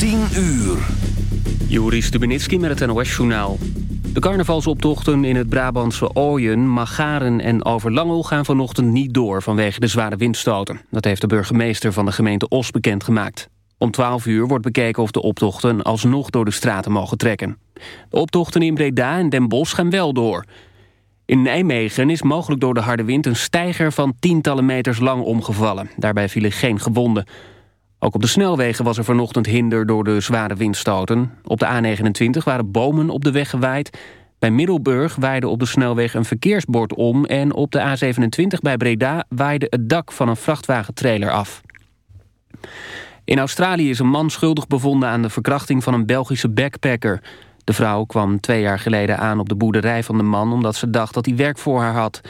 10 uur. Joris Stubenitski met het NOS-journaal. De carnavalsoptochten in het Brabantse Ooyen, Magaren en Overlangel... gaan vanochtend niet door vanwege de zware windstoten. Dat heeft de burgemeester van de gemeente Os bekendgemaakt. Om 12 uur wordt bekeken of de optochten alsnog door de straten mogen trekken. De optochten in Breda en Den Bosch gaan wel door. In Nijmegen is mogelijk door de harde wind een steiger van tientallen meters lang omgevallen. Daarbij vielen geen gewonden. Ook op de snelwegen was er vanochtend hinder door de zware windstoten. Op de A29 waren bomen op de weg gewaaid. Bij Middelburg waaide op de snelweg een verkeersbord om... en op de A27 bij Breda waaide het dak van een vrachtwagentrailer af. In Australië is een man schuldig bevonden aan de verkrachting van een Belgische backpacker. De vrouw kwam twee jaar geleden aan op de boerderij van de man... omdat ze dacht dat hij werk voor haar had.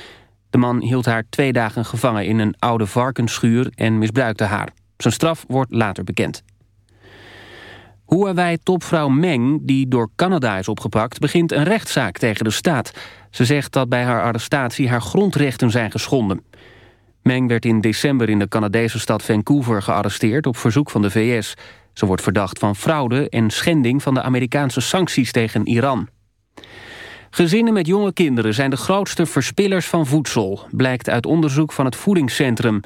De man hield haar twee dagen gevangen in een oude varkensschuur en misbruikte haar. Zijn straf wordt later bekend. Huawei-topvrouw Meng, die door Canada is opgepakt... begint een rechtszaak tegen de staat. Ze zegt dat bij haar arrestatie haar grondrechten zijn geschonden. Meng werd in december in de Canadese stad Vancouver gearresteerd... op verzoek van de VS. Ze wordt verdacht van fraude en schending van de Amerikaanse sancties tegen Iran. Gezinnen met jonge kinderen zijn de grootste verspillers van voedsel... blijkt uit onderzoek van het Voedingscentrum...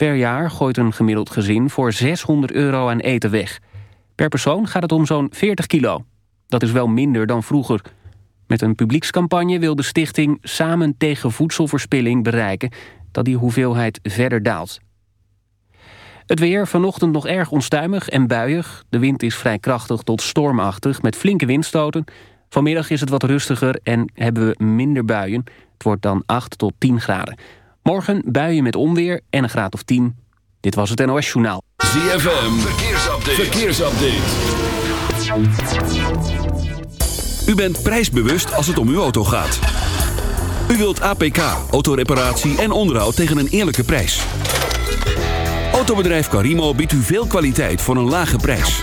Per jaar gooit een gemiddeld gezin voor 600 euro aan eten weg. Per persoon gaat het om zo'n 40 kilo. Dat is wel minder dan vroeger. Met een publiekscampagne wil de stichting Samen tegen voedselverspilling bereiken... dat die hoeveelheid verder daalt. Het weer vanochtend nog erg onstuimig en buiig. De wind is vrij krachtig tot stormachtig met flinke windstoten. Vanmiddag is het wat rustiger en hebben we minder buien. Het wordt dan 8 tot 10 graden. Morgen buien met onweer en een graad of 10. Dit was het NOS Journaal. ZFM, verkeersupdate. verkeersupdate. U bent prijsbewust als het om uw auto gaat. U wilt APK, autoreparatie en onderhoud tegen een eerlijke prijs. Autobedrijf Carimo biedt u veel kwaliteit voor een lage prijs.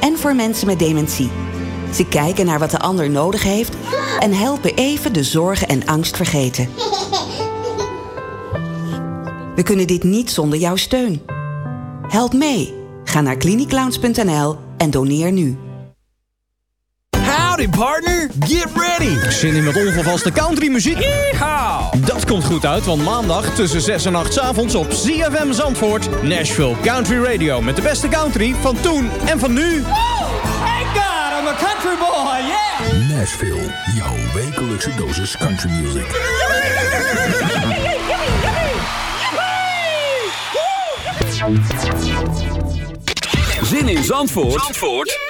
en voor mensen met dementie. Ze kijken naar wat de ander nodig heeft... en helpen even de zorgen en angst vergeten. We kunnen dit niet zonder jouw steun. Help mee. Ga naar cliniclowns.nl en doneer nu. Howdy partner, get ready! Zin in met ongevaste countrymuziek? Yeehaw! Dat komt goed uit, want maandag tussen 6 en 8 's avonds op ZFM Zandvoort... Nashville Country Radio met de beste country van toen en van nu. Thank God I'm a country boy, yeah. Nashville, jouw wekelijkse dosis country music. Zin in Zandvoort, Zandvoort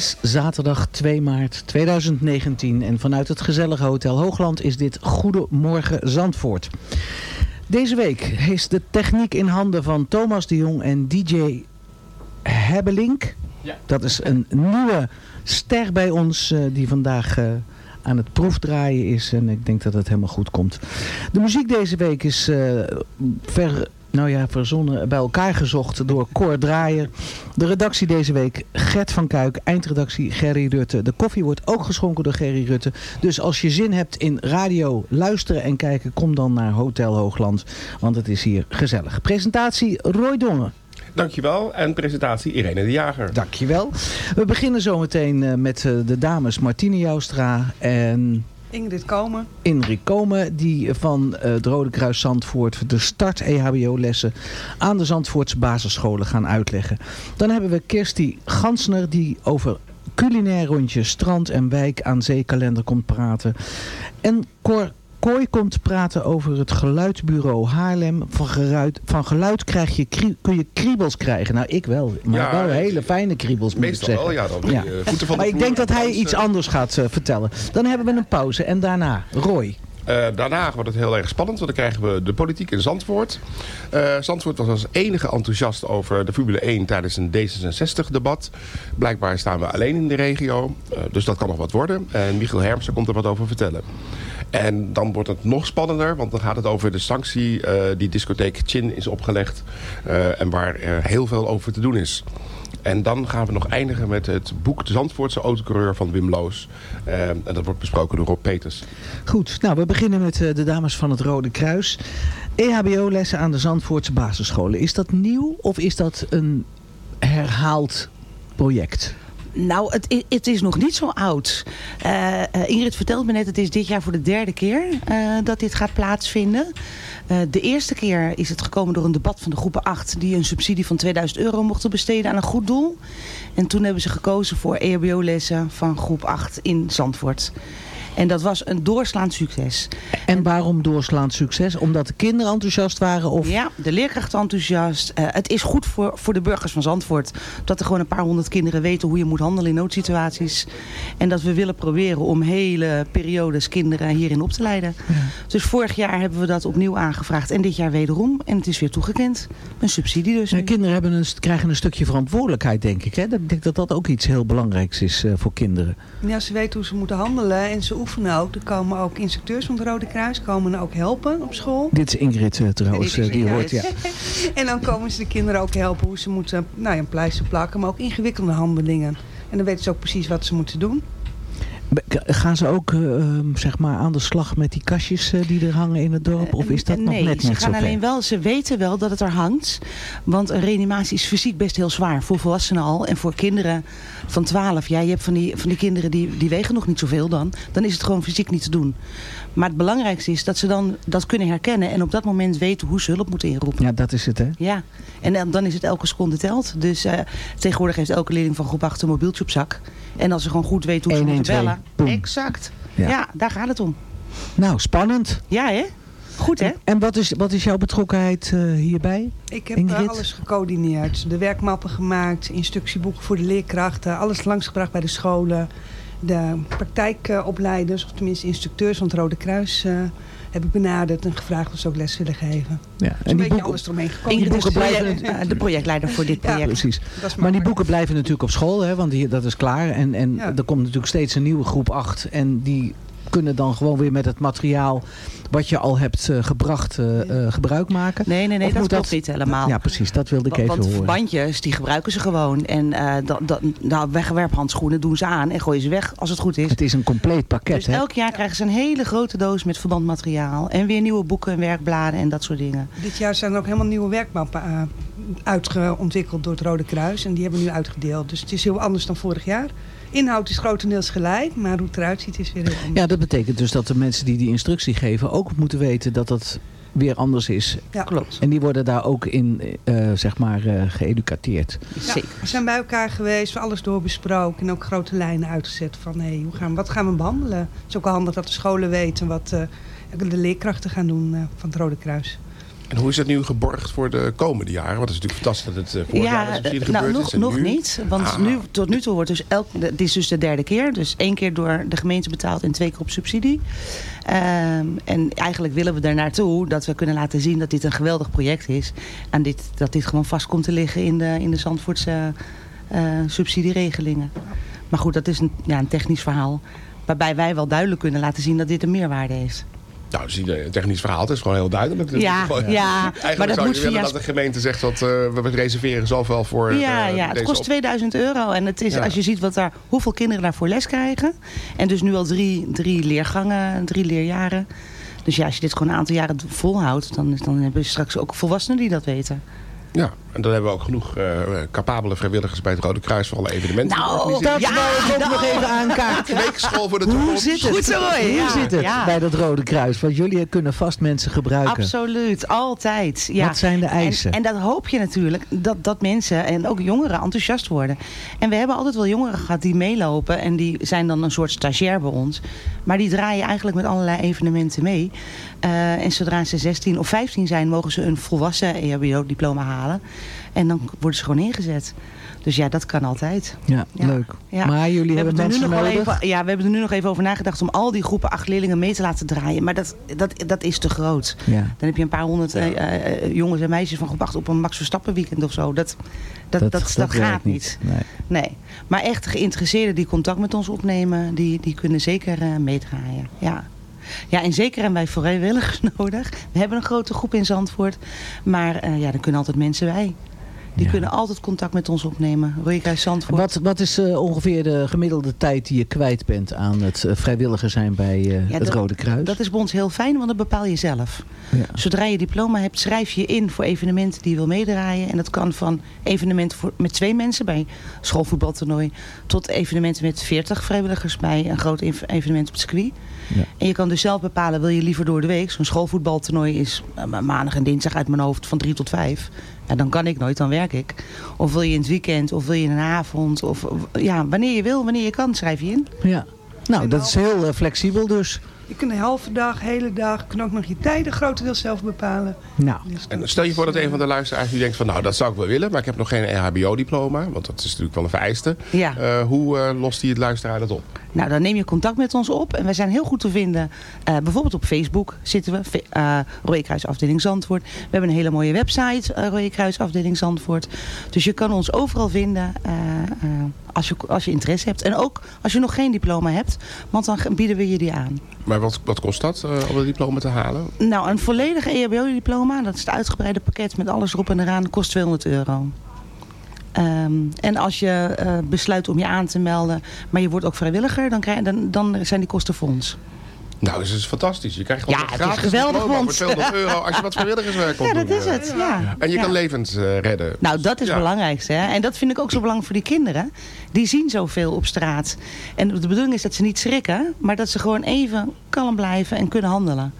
Is zaterdag 2 maart 2019 en vanuit het gezellige Hotel Hoogland is dit Goedemorgen Zandvoort. Deze week is de techniek in handen van Thomas de Jong en DJ Hebbelink. Dat is een nieuwe ster bij ons eh, die vandaag eh, aan het proefdraaien is. En ik denk dat het helemaal goed komt. De muziek deze week is eh, ver, nou ja, verzonnen, bij elkaar gezocht door Cor Draaier. De redactie deze week Gert van Kuik, eindredactie Gerry Rutte. De koffie wordt ook geschonken door Gerry Rutte. Dus als je zin hebt in radio, luisteren en kijken, kom dan naar Hotel Hoogland. Want het is hier gezellig. Presentatie Roy Dongen. Dankjewel. En presentatie Irene de Jager. Dankjewel. We beginnen zometeen eh, met eh, de dames Martine Joustra en Ingrid Komen. Inrik Komen, die van eh, het Rode Kruis Zandvoort de start EHBO-lessen aan de Zandvoortse basisscholen gaan uitleggen. Dan hebben we Kirsty Gansner, die over culinair rondje strand en wijk aan zeekalender komt praten. En Cor Kooi komt praten over het geluidsbureau Haarlem. Van, geluid, van geluid krijg je, kun je kriebels krijgen. Nou, ik wel. Maar Ja, wel hele fijne kriebels, moet ik Meestal zeggen. wel, ja. Dan ben je voeten van de Maar ik denk dat hij iets anders gaat eh, vertellen. Dan hebben we een pauze en daarna Roy. Eh, daarna wordt het heel erg spannend, want dan krijgen we de politiek in Zandvoort. Eh, Zandvoort was als enige enthousiast over de Formule 1 tijdens een D66-debat. Blijkbaar staan we alleen in de regio, eh, dus dat kan nog wat worden. En Michiel Hermsen komt er wat over vertellen. En dan wordt het nog spannender, want dan gaat het over de sanctie eh, die discotheek Chin is opgelegd. eh, en waar er heel veel over te doen is. En dan gaan we nog eindigen met het boek De Zandvoortse autocoureur van Wim Loos. Eh, en dat wordt besproken door Rob Peters. Goed, nou we beginnen met eh, de dames van het Rode Kruis. EHBO-lessen aan de Zandvoortse basisscholen. Is dat nieuw of is dat een herhaald project? Nou, het, het is nog niet zo oud. Eh, eh, Ingrid vertelt me net, het is dit jaar voor de derde keer eh, dat dit gaat plaatsvinden. De eerste keer is het gekomen door een debat van de groepen 8... die een subsidie van 2000 euro mochten besteden aan een goed doel. En toen hebben ze gekozen voor EHBO-lessen van groep 8 in Zandvoort. En dat was een doorslaand succes. En waarom doorslaand succes? Omdat de kinderen enthousiast waren? Of... Ja, de leerkrachten enthousiast. Eh, het is goed voor, voor de burgers van Zandvoort. Dat er gewoon een paar honderd kinderen weten hoe je moet handelen in noodsituaties. En dat we willen proberen om hele periodes kinderen hierin op te leiden. Dus vorig jaar hebben we dat opnieuw aangevraagd. En dit jaar wederom. En het is weer toegekend. Een subsidie dus. Nu. kinderen hebben een, krijgen een stukje verantwoordelijkheid, denk ik. Hè? Dat- Ik denk dat dat ook iets heel belangrijks is eh, voor kinderen. Ja, ze weten hoe ze moeten handelen en ze oefenen ook. Er komen ook instructeurs van het Rode Kruis, komen ook helpen op school. Dit is Ingrid eh, trouwens, is eh, die hoort. Ja. en dan komen ze de kinderen ook helpen hoe ze moeten nou ja, een pleister plakken, maar ook ingewikkelde handelingen. En dan weten ze ook precies wat ze moeten doen. Gaan ze ook eh, ehm, zeg maar aan de slag met die kastjes eh, die er hangen in het dorp? Of is dat nog nee, net ze niet gaan zo alleen wel, ze weten wel dat het er hangt. Want een reanimatie is fysiek best heel zwaar. Voor volwassenen al. En voor kinderen van 12. Ja, je hebt van die, van die kinderen die, die wegen nog niet zoveel dan. Dan is het gewoon fysiek niet te doen. Maar het belangrijkste is dat ze dan dat kunnen herkennen. En op dat moment weten hoe ze hulp moeten inroepen. Ja, dat is het hè. Ja, en dan, is het elke seconde telt. Dus eh, tegenwoordig heeft elke leerling van groep 8 een mobieltje op zak. En als ze gewoon goed weten hoe ze 112, moeten bellen. Exact. Ja. Ja. daar gaat het om. Nou, spannend. Ja, hè? Goed, hè? En wat is, wat is jouw betrokkenheid eh, hierbij? Ik heb eh, Ingrid? alles gecoördineerd. De werkmappen gemaakt, instructieboeken voor de leerkrachten, alles langsgebracht bij de scholen. De praktijkopleiders, of tenminste instructeurs van het Rode Kruis, eh, heb ik benaderd en gevraagd of ze ook les willen geven. Ja. En een beetje alles eromheen gekomen. Ingrid is de, boeken blijven eh, de projectleider voor dit Ja, project. Precies. Dat is Maar die boeken blijven natuurlijk op school, hè, want die, dat is klaar. En, en Ja. er komt natuurlijk steeds een nieuwe groep 8. En die kunnen dan gewoon weer met het materiaal wat je al hebt eh, gebracht eh, eh, gebruik maken. Nee, nee, nee, Of dat moet klopt niet helemaal. Ja, precies. Dat wilde ik Wa- even Want horen. verbandjes, die gebruiken ze gewoon. En eh dat, dat, nou, wegwerphandschoenen doen ze aan en gooien ze weg als het goed is. Het is een compleet pakket, Dus hè? elk jaar krijgen ze een hele grote doos met verbandmateriaal. En weer nieuwe boeken en werkbladen en dat soort dingen. Dit jaar zijn er ook helemaal nieuwe werkmappen eh, uitgeontwikkeld door het Rode Kruis. En die hebben we nu uitgedeeld. Dus het is heel anders dan vorig jaar. Inhoud is grotendeels gelijk, maar hoe het eruit ziet is weer heel anders. Ja, dat betekent dus dat de mensen die die instructie geven ook moeten weten dat dat weer anders is. Ja. Klopt. En die worden daar ook in, eh, zeg maar, eh, geëducateerd. Ja, Zeker. we zijn bij elkaar geweest, we alles doorbesproken en ook grote lijnen uitgezet van hey, hoe gaan, we- wat gaan we behandelen. Het is ook wel handig dat de scholen weten wat eh, de leerkrachten gaan doen eh, van het Rode Kruis. En hoe is het nu geborgd voor de komende jaren? Want het is natuurlijk fantastisch dat het eh, vorig jaar Ja, is subsidie nou, gebeurd nog, is. nog nu? niet. Want Ah. nu, tot nu toe wordt dus elk, dit is dus de derde keer. Dus één keer door de gemeente betaald en twee keer op subsidie. Ehm, en eigenlijk willen we er naartoe dat we kunnen laten zien dat dit een geweldig project is. En dit, dat dit gewoon vast komt te liggen in de, in de Zandvoortse eh, subsidieregelingen. Maar goed, dat is een, ja, een technisch verhaal. Waarbij wij wel duidelijk kunnen laten zien dat dit een meerwaarde heeft. Nou, dus een technisch verhaal, het is gewoon heel duidelijk. Ja, Gewoon- ja, Eigenlijk maar dat zou moet je willen via- dat de gemeente zegt dat eh, we reserveren zoveel voor Ja, eh, ja het kost op- 2000 euro. En het is, Ja. als je ziet wat daar, hoeveel kinderen daarvoor les krijgen. En dus nu al drie, drie leergangen, drie leerjaren. Dus ja, als je dit gewoon een aantal jaren volhoudt... dan, dan hebben we straks ook volwassenen die dat weten. Ja, en dan hebben we ook genoeg eh, capabele vrijwilligers bij het Rode Kruis voor alle evenementen. Nou. Dat wou ik ook nog even aankaarten. Weekschool voor de Hoe toekomst. zit het? Goed zo, mooi. Hoe Ja, zit het ja. bij dat Rode Kruis? Want jullie kunnen vast mensen gebruiken. Absoluut, altijd. Ja. Wat zijn de eisen? En, en dat hoop je natuurlijk, dat, dat mensen en ook jongeren enthousiast worden. En we hebben altijd wel jongeren gehad die meelopen en die zijn dan een soort stagiair bij ons. Maar die draaien eigenlijk met allerlei evenementen mee. Eh, en zodra ze 16 of 15 zijn, mogen ze een volwassen EHBO-diploma halen. En dan worden ze gewoon ingezet. Dus ja, dat kan altijd. Ja, Ja. leuk. Ja. Maar jullie We hebben er nu mensen nodig. Even, ja, we hebben er nu nog even over nagedacht om al die groepen acht leerlingen mee te laten draaien. Maar dat, dat, dat is te groot. Ja. Dan heb je een paar honderd eh, eh, jongens en meisjes van groep 8 op een Max Verstappen weekend of zo. Dat, dat, dat, dat, gaat niet. Nee. Nee. Maar echt geïnteresseerden die contact met ons opnemen, die, die kunnen zeker eh, meedraaien. Ja. Ja, en zeker hebben wij vrijwilligers nodig. We hebben een grote groep in Zandvoort. Maar eh, ja, er kunnen altijd mensen bij. Die kunnen altijd contact met ons opnemen. Rooikruis Zandvoort. Wat, wat is eh, ongeveer de gemiddelde tijd die je kwijt bent aan het eh, vrijwilliger zijn bij eh, Ja, het dat- Rode Kruis? Dat is bij ons heel fijn, want dat bepaal je zelf. Ja. Zodra je diploma hebt, schrijf je in voor evenementen die je wil meedraaien. En dat kan van evenementen voor, met twee mensen bij schoolvoetbaltoernooi... tot evenementen met 40 vrijwilligers bij een groot ev- evenement op het circuit. Ja. En je kan dus zelf bepalen, wil je liever door de week? Zo'n schoolvoetbaltoernooi is ma- maandag en dinsdag uit mijn hoofd van 3 tot 5. Ja, dan kan ik nooit, dan werk ik. Of wil je in het weekend, of wil je in een avond. Of ja, wanneer je wil, wanneer je kan, schrijf je in. Ja. Nou, dat is heel eh, flexibel dus. Je kunt een halve dag, hele dag, je kunt ook nog je tijden grotendeels zelf bepalen. Nou. En stel je voor dat een van de luisteraars nu denkt van... nou, dat zou ik wel willen, maar ik heb nog geen EHBO-diploma. Want dat is natuurlijk wel een vereiste. Ja. Eh, hoe eh, lost die het luisteraar dat op? Nou, dan neem je contact met ons op. En wij zijn heel goed te vinden. eh, bijvoorbeeld op Facebook zitten we. Eh Rode Kruis afdeling Zandvoort. We hebben een hele mooie website. eh Rode Kruis afdeling Zandvoort. Dus je kan ons overal vinden eh, eh, als, je, als je interesse hebt. En ook als je nog geen diploma hebt. Want dan bieden we je die aan. Maar wat, wat kost dat eh, om een diploma te halen? Nou, een volledige EHBO-diploma. Dat is het uitgebreide pakket met alles erop en eraan. Kost 200 euro. Ehm, en als je eh, besluit om je aan te melden, maar je wordt ook vrijwilliger, dan, krijg, dan, dan zijn die kosten ons. Nou, dat is fantastisch. Je krijgt gewoon Ja, een het is gratis geweldig, diploma want- voor 200 euro als je wat vrijwilligerswerk komt Ja, dat doen. is het. Ja. En je Ja. kan levens eh, redden. Nou, dat is Ja. het belangrijkste. Hè? En dat vind ik ook zo belangrijk voor die kinderen. Die zien zoveel op straat. En de bedoeling is dat ze niet schrikken, maar dat ze gewoon even kalm blijven en kunnen handelen.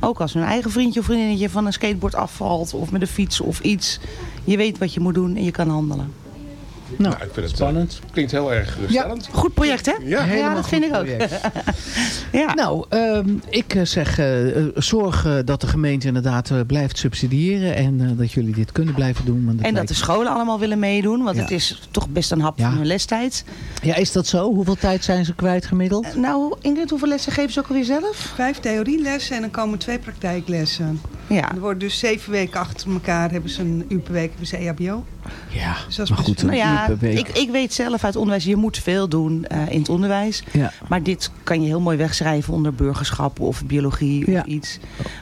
Ook als hun eigen vriendje of vriendinnetje van een skateboard afvalt of met een fiets of iets. Je weet wat je moet doen en je kan handelen. Nou, ik vind het spannend. Klinkt heel erg geruststellend. Goed project, hè? Ja. Dat vind ik ook. ja. Nou, ehm, ik eh, zeg, eh, eh, zorg eh, dat de gemeente inderdaad eh, blijft subsidiëren. En eh, dat jullie dit kunnen blijven doen. want En dat de scholen allemaal willen meedoen, want Ja. het is toch best een hap Ja. van hun lestijd. Ja, is dat zo? Hoeveel tijd zijn ze kwijt gemiddeld? Nou, Ingrid, hoeveel lessen geven ze ook alweer zelf? Vijf theorielessen en dan komen twee praktijklessen. Ja. Er wordt dus zeven weken achter elkaar hebben ze een uur per week hebben ze EHBO. Ja, dus dat is maar best- goed, een Nou ja, uur per week. ik, ik weet zelf uit onderwijs, je moet veel doen eh, in het onderwijs. Ja. Maar dit kan je heel mooi wegschrijven onder burgerschap of biologie Ja. of iets.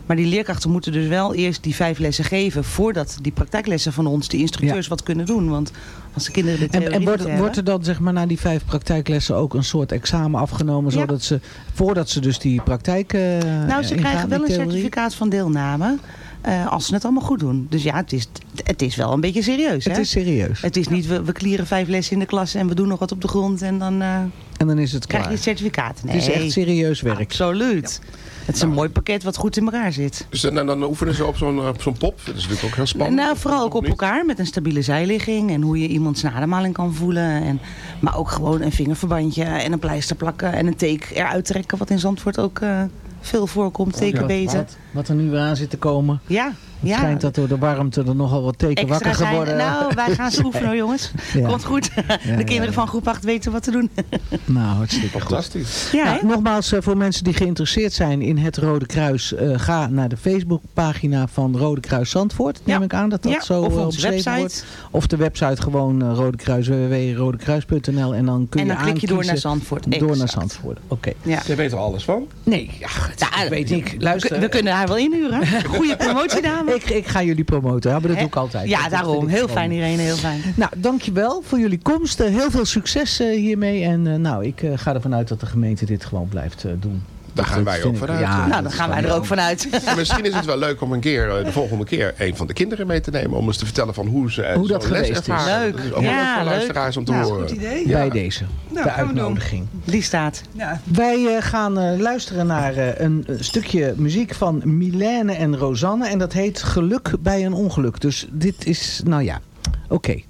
Maar die leerkrachten moeten dus wel eerst die vijf lessen geven... voordat die praktijklessen van ons, die instructeurs, wat kunnen doen. Want als de kinderen de En, en wordt, wordt er dan zeg maar na die vijf praktijklessen ook een soort examen afgenomen, Ja. zodat ze voordat ze dus die praktijk eh Nou, ze krijgen wel een certificaat van deelname... eh, als ze het allemaal goed doen. Dus ja, het is, het is wel een beetje serieus. Het hè? is serieus. Het is niet, we, we klieren vijf lessen in de klas en we doen nog wat op de grond en dan eh, En dan is het krijg klaar. je het certificaat. Nee, Het is echt serieus werk. Absoluut. Het is een mooi pakket wat goed in elkaar zit. Dus dan, dan oefenen ze op zo'n op zo'n pop. Dat is natuurlijk ook heel spannend. Nou, vooral ook op elkaar met een stabiele zijligging en hoe je iemands ademhaling kan voelen. En, maar ook gewoon een vingerverbandje en een pleister plakken en een teek eruit trekken, wat in Zandvoort ook eh, veel voorkomt. Tekenbezen. Wat, wat er nu weer aan zit te komen. Ja, Het ja. schijnt dat door de warmte er nogal wat teken Extra wakker zijn. geworden. Nou, wij gaan ze oefenen hoor, jongens. Ja. Komt goed. ja, De kinderen ja. van groep 8 weten wat te doen. Nou, hartstikke goed. Fantastisch. Ja, Nou, hè? nogmaals, eh, voor mensen die geïnteresseerd zijn in het Rode Kruis, eh, ga naar de Facebookpagina van Rode Kruis Zandvoort. Neem Ja. ik aan dat dat Ja, zo of eh, onze omschreven website. wordt. Of de website gewoon eh, Rode Kruis, www.rodekruis.nl en dan kun En je klik je door naar Zandvoort. Door naar. Zandvoort, oké. Ja. Jij weet er alles van. Nee, ja, het, Ja, weet ik. Luister, We kunnen haar wel inhuren. Goede promotiedame. ik, ik ga jullie promoten, ja, maar dat doe ik altijd. Ja, Dat daarom. Heel fijn Irene, heel fijn. Nou, dankjewel voor jullie komst. Eh, heel veel succes eh, hiermee. En eh, nou, ik ga ervan uit dat de gemeente dit gewoon blijft doen. Daar gaan wij ook vanuit. Ja, nou, dan gaan wij er ook vanuit. En misschien is het wel leuk om een keer, eh, de volgende keer, een van de kinderen mee te nemen. Om eens te vertellen van hoe ze Hoe dat les geweest is. Leuk. Dat is Ja, leuk luisteraars om te Ja, horen. Goed idee. Ja. bij deze. Nou, de uitnodiging. Die staat. Ja, Wij eh, gaan eh, luisteren naar een, stukje muziek van Milène en Rosanne. En dat heet Geluk bij een ongeluk. Dus dit is, nou ja, oké.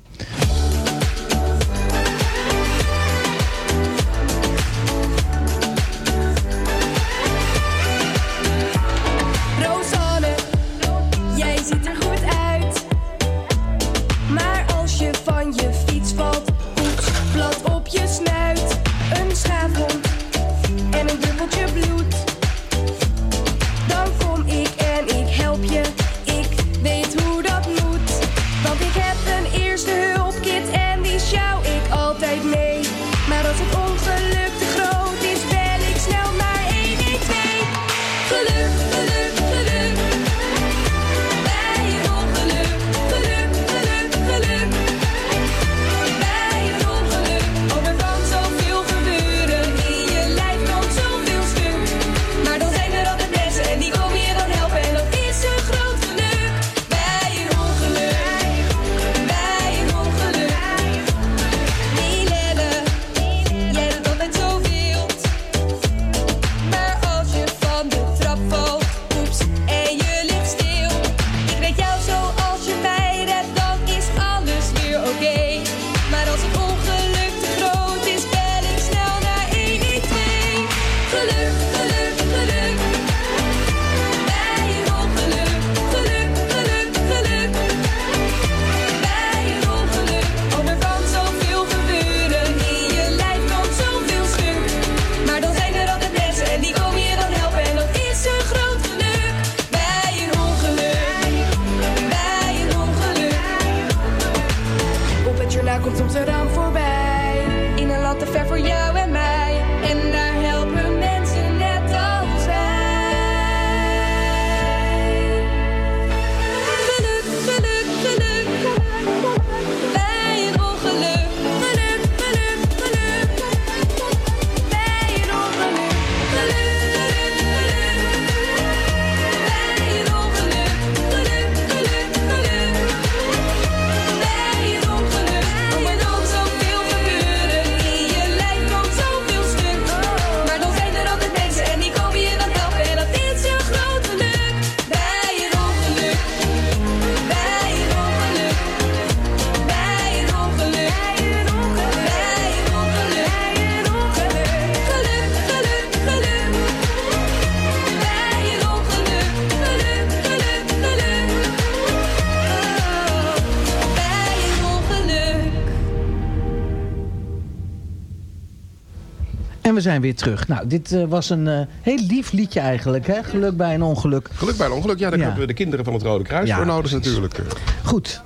Zijn weer terug. Nou, dit eh, was een eh, heel lief liedje eigenlijk, hè? Geluk bij een ongeluk. Geluk bij een ongeluk, ja, daar Ja. hebben we de kinderen van het Rode Kruis Ja, voor nodig natuurlijk. Goed.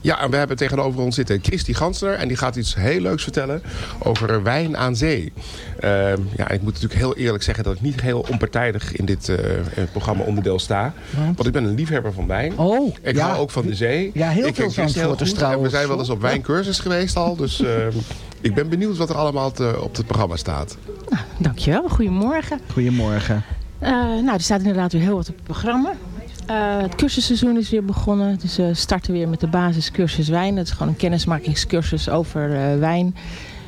Ja, en we hebben tegenover ons zitten Christy Gansner. En die gaat iets heel leuks vertellen over wijn aan zee. Ehm, ja, ik moet natuurlijk heel eerlijk zeggen dat ik niet heel onpartijdig in dit eh, programma onderdeel sta. Want ik ben een liefhebber van wijn. Oh, ik ja. hou ook van de zee. Ja, heel ik veel heel Zandvoorters goed. En we zijn wel eens op wijncursus geweest al. Dus ehm, ik ben benieuwd wat er allemaal te- op het programma staat. Dankjewel, goedemorgen. Goedemorgen. Eh, nou, er staat inderdaad weer heel wat op het programma. Eh, het cursusseizoen is weer begonnen. Dus we starten weer met de basiscursus wijn. Dat is gewoon een kennismakingscursus over eh, wijn.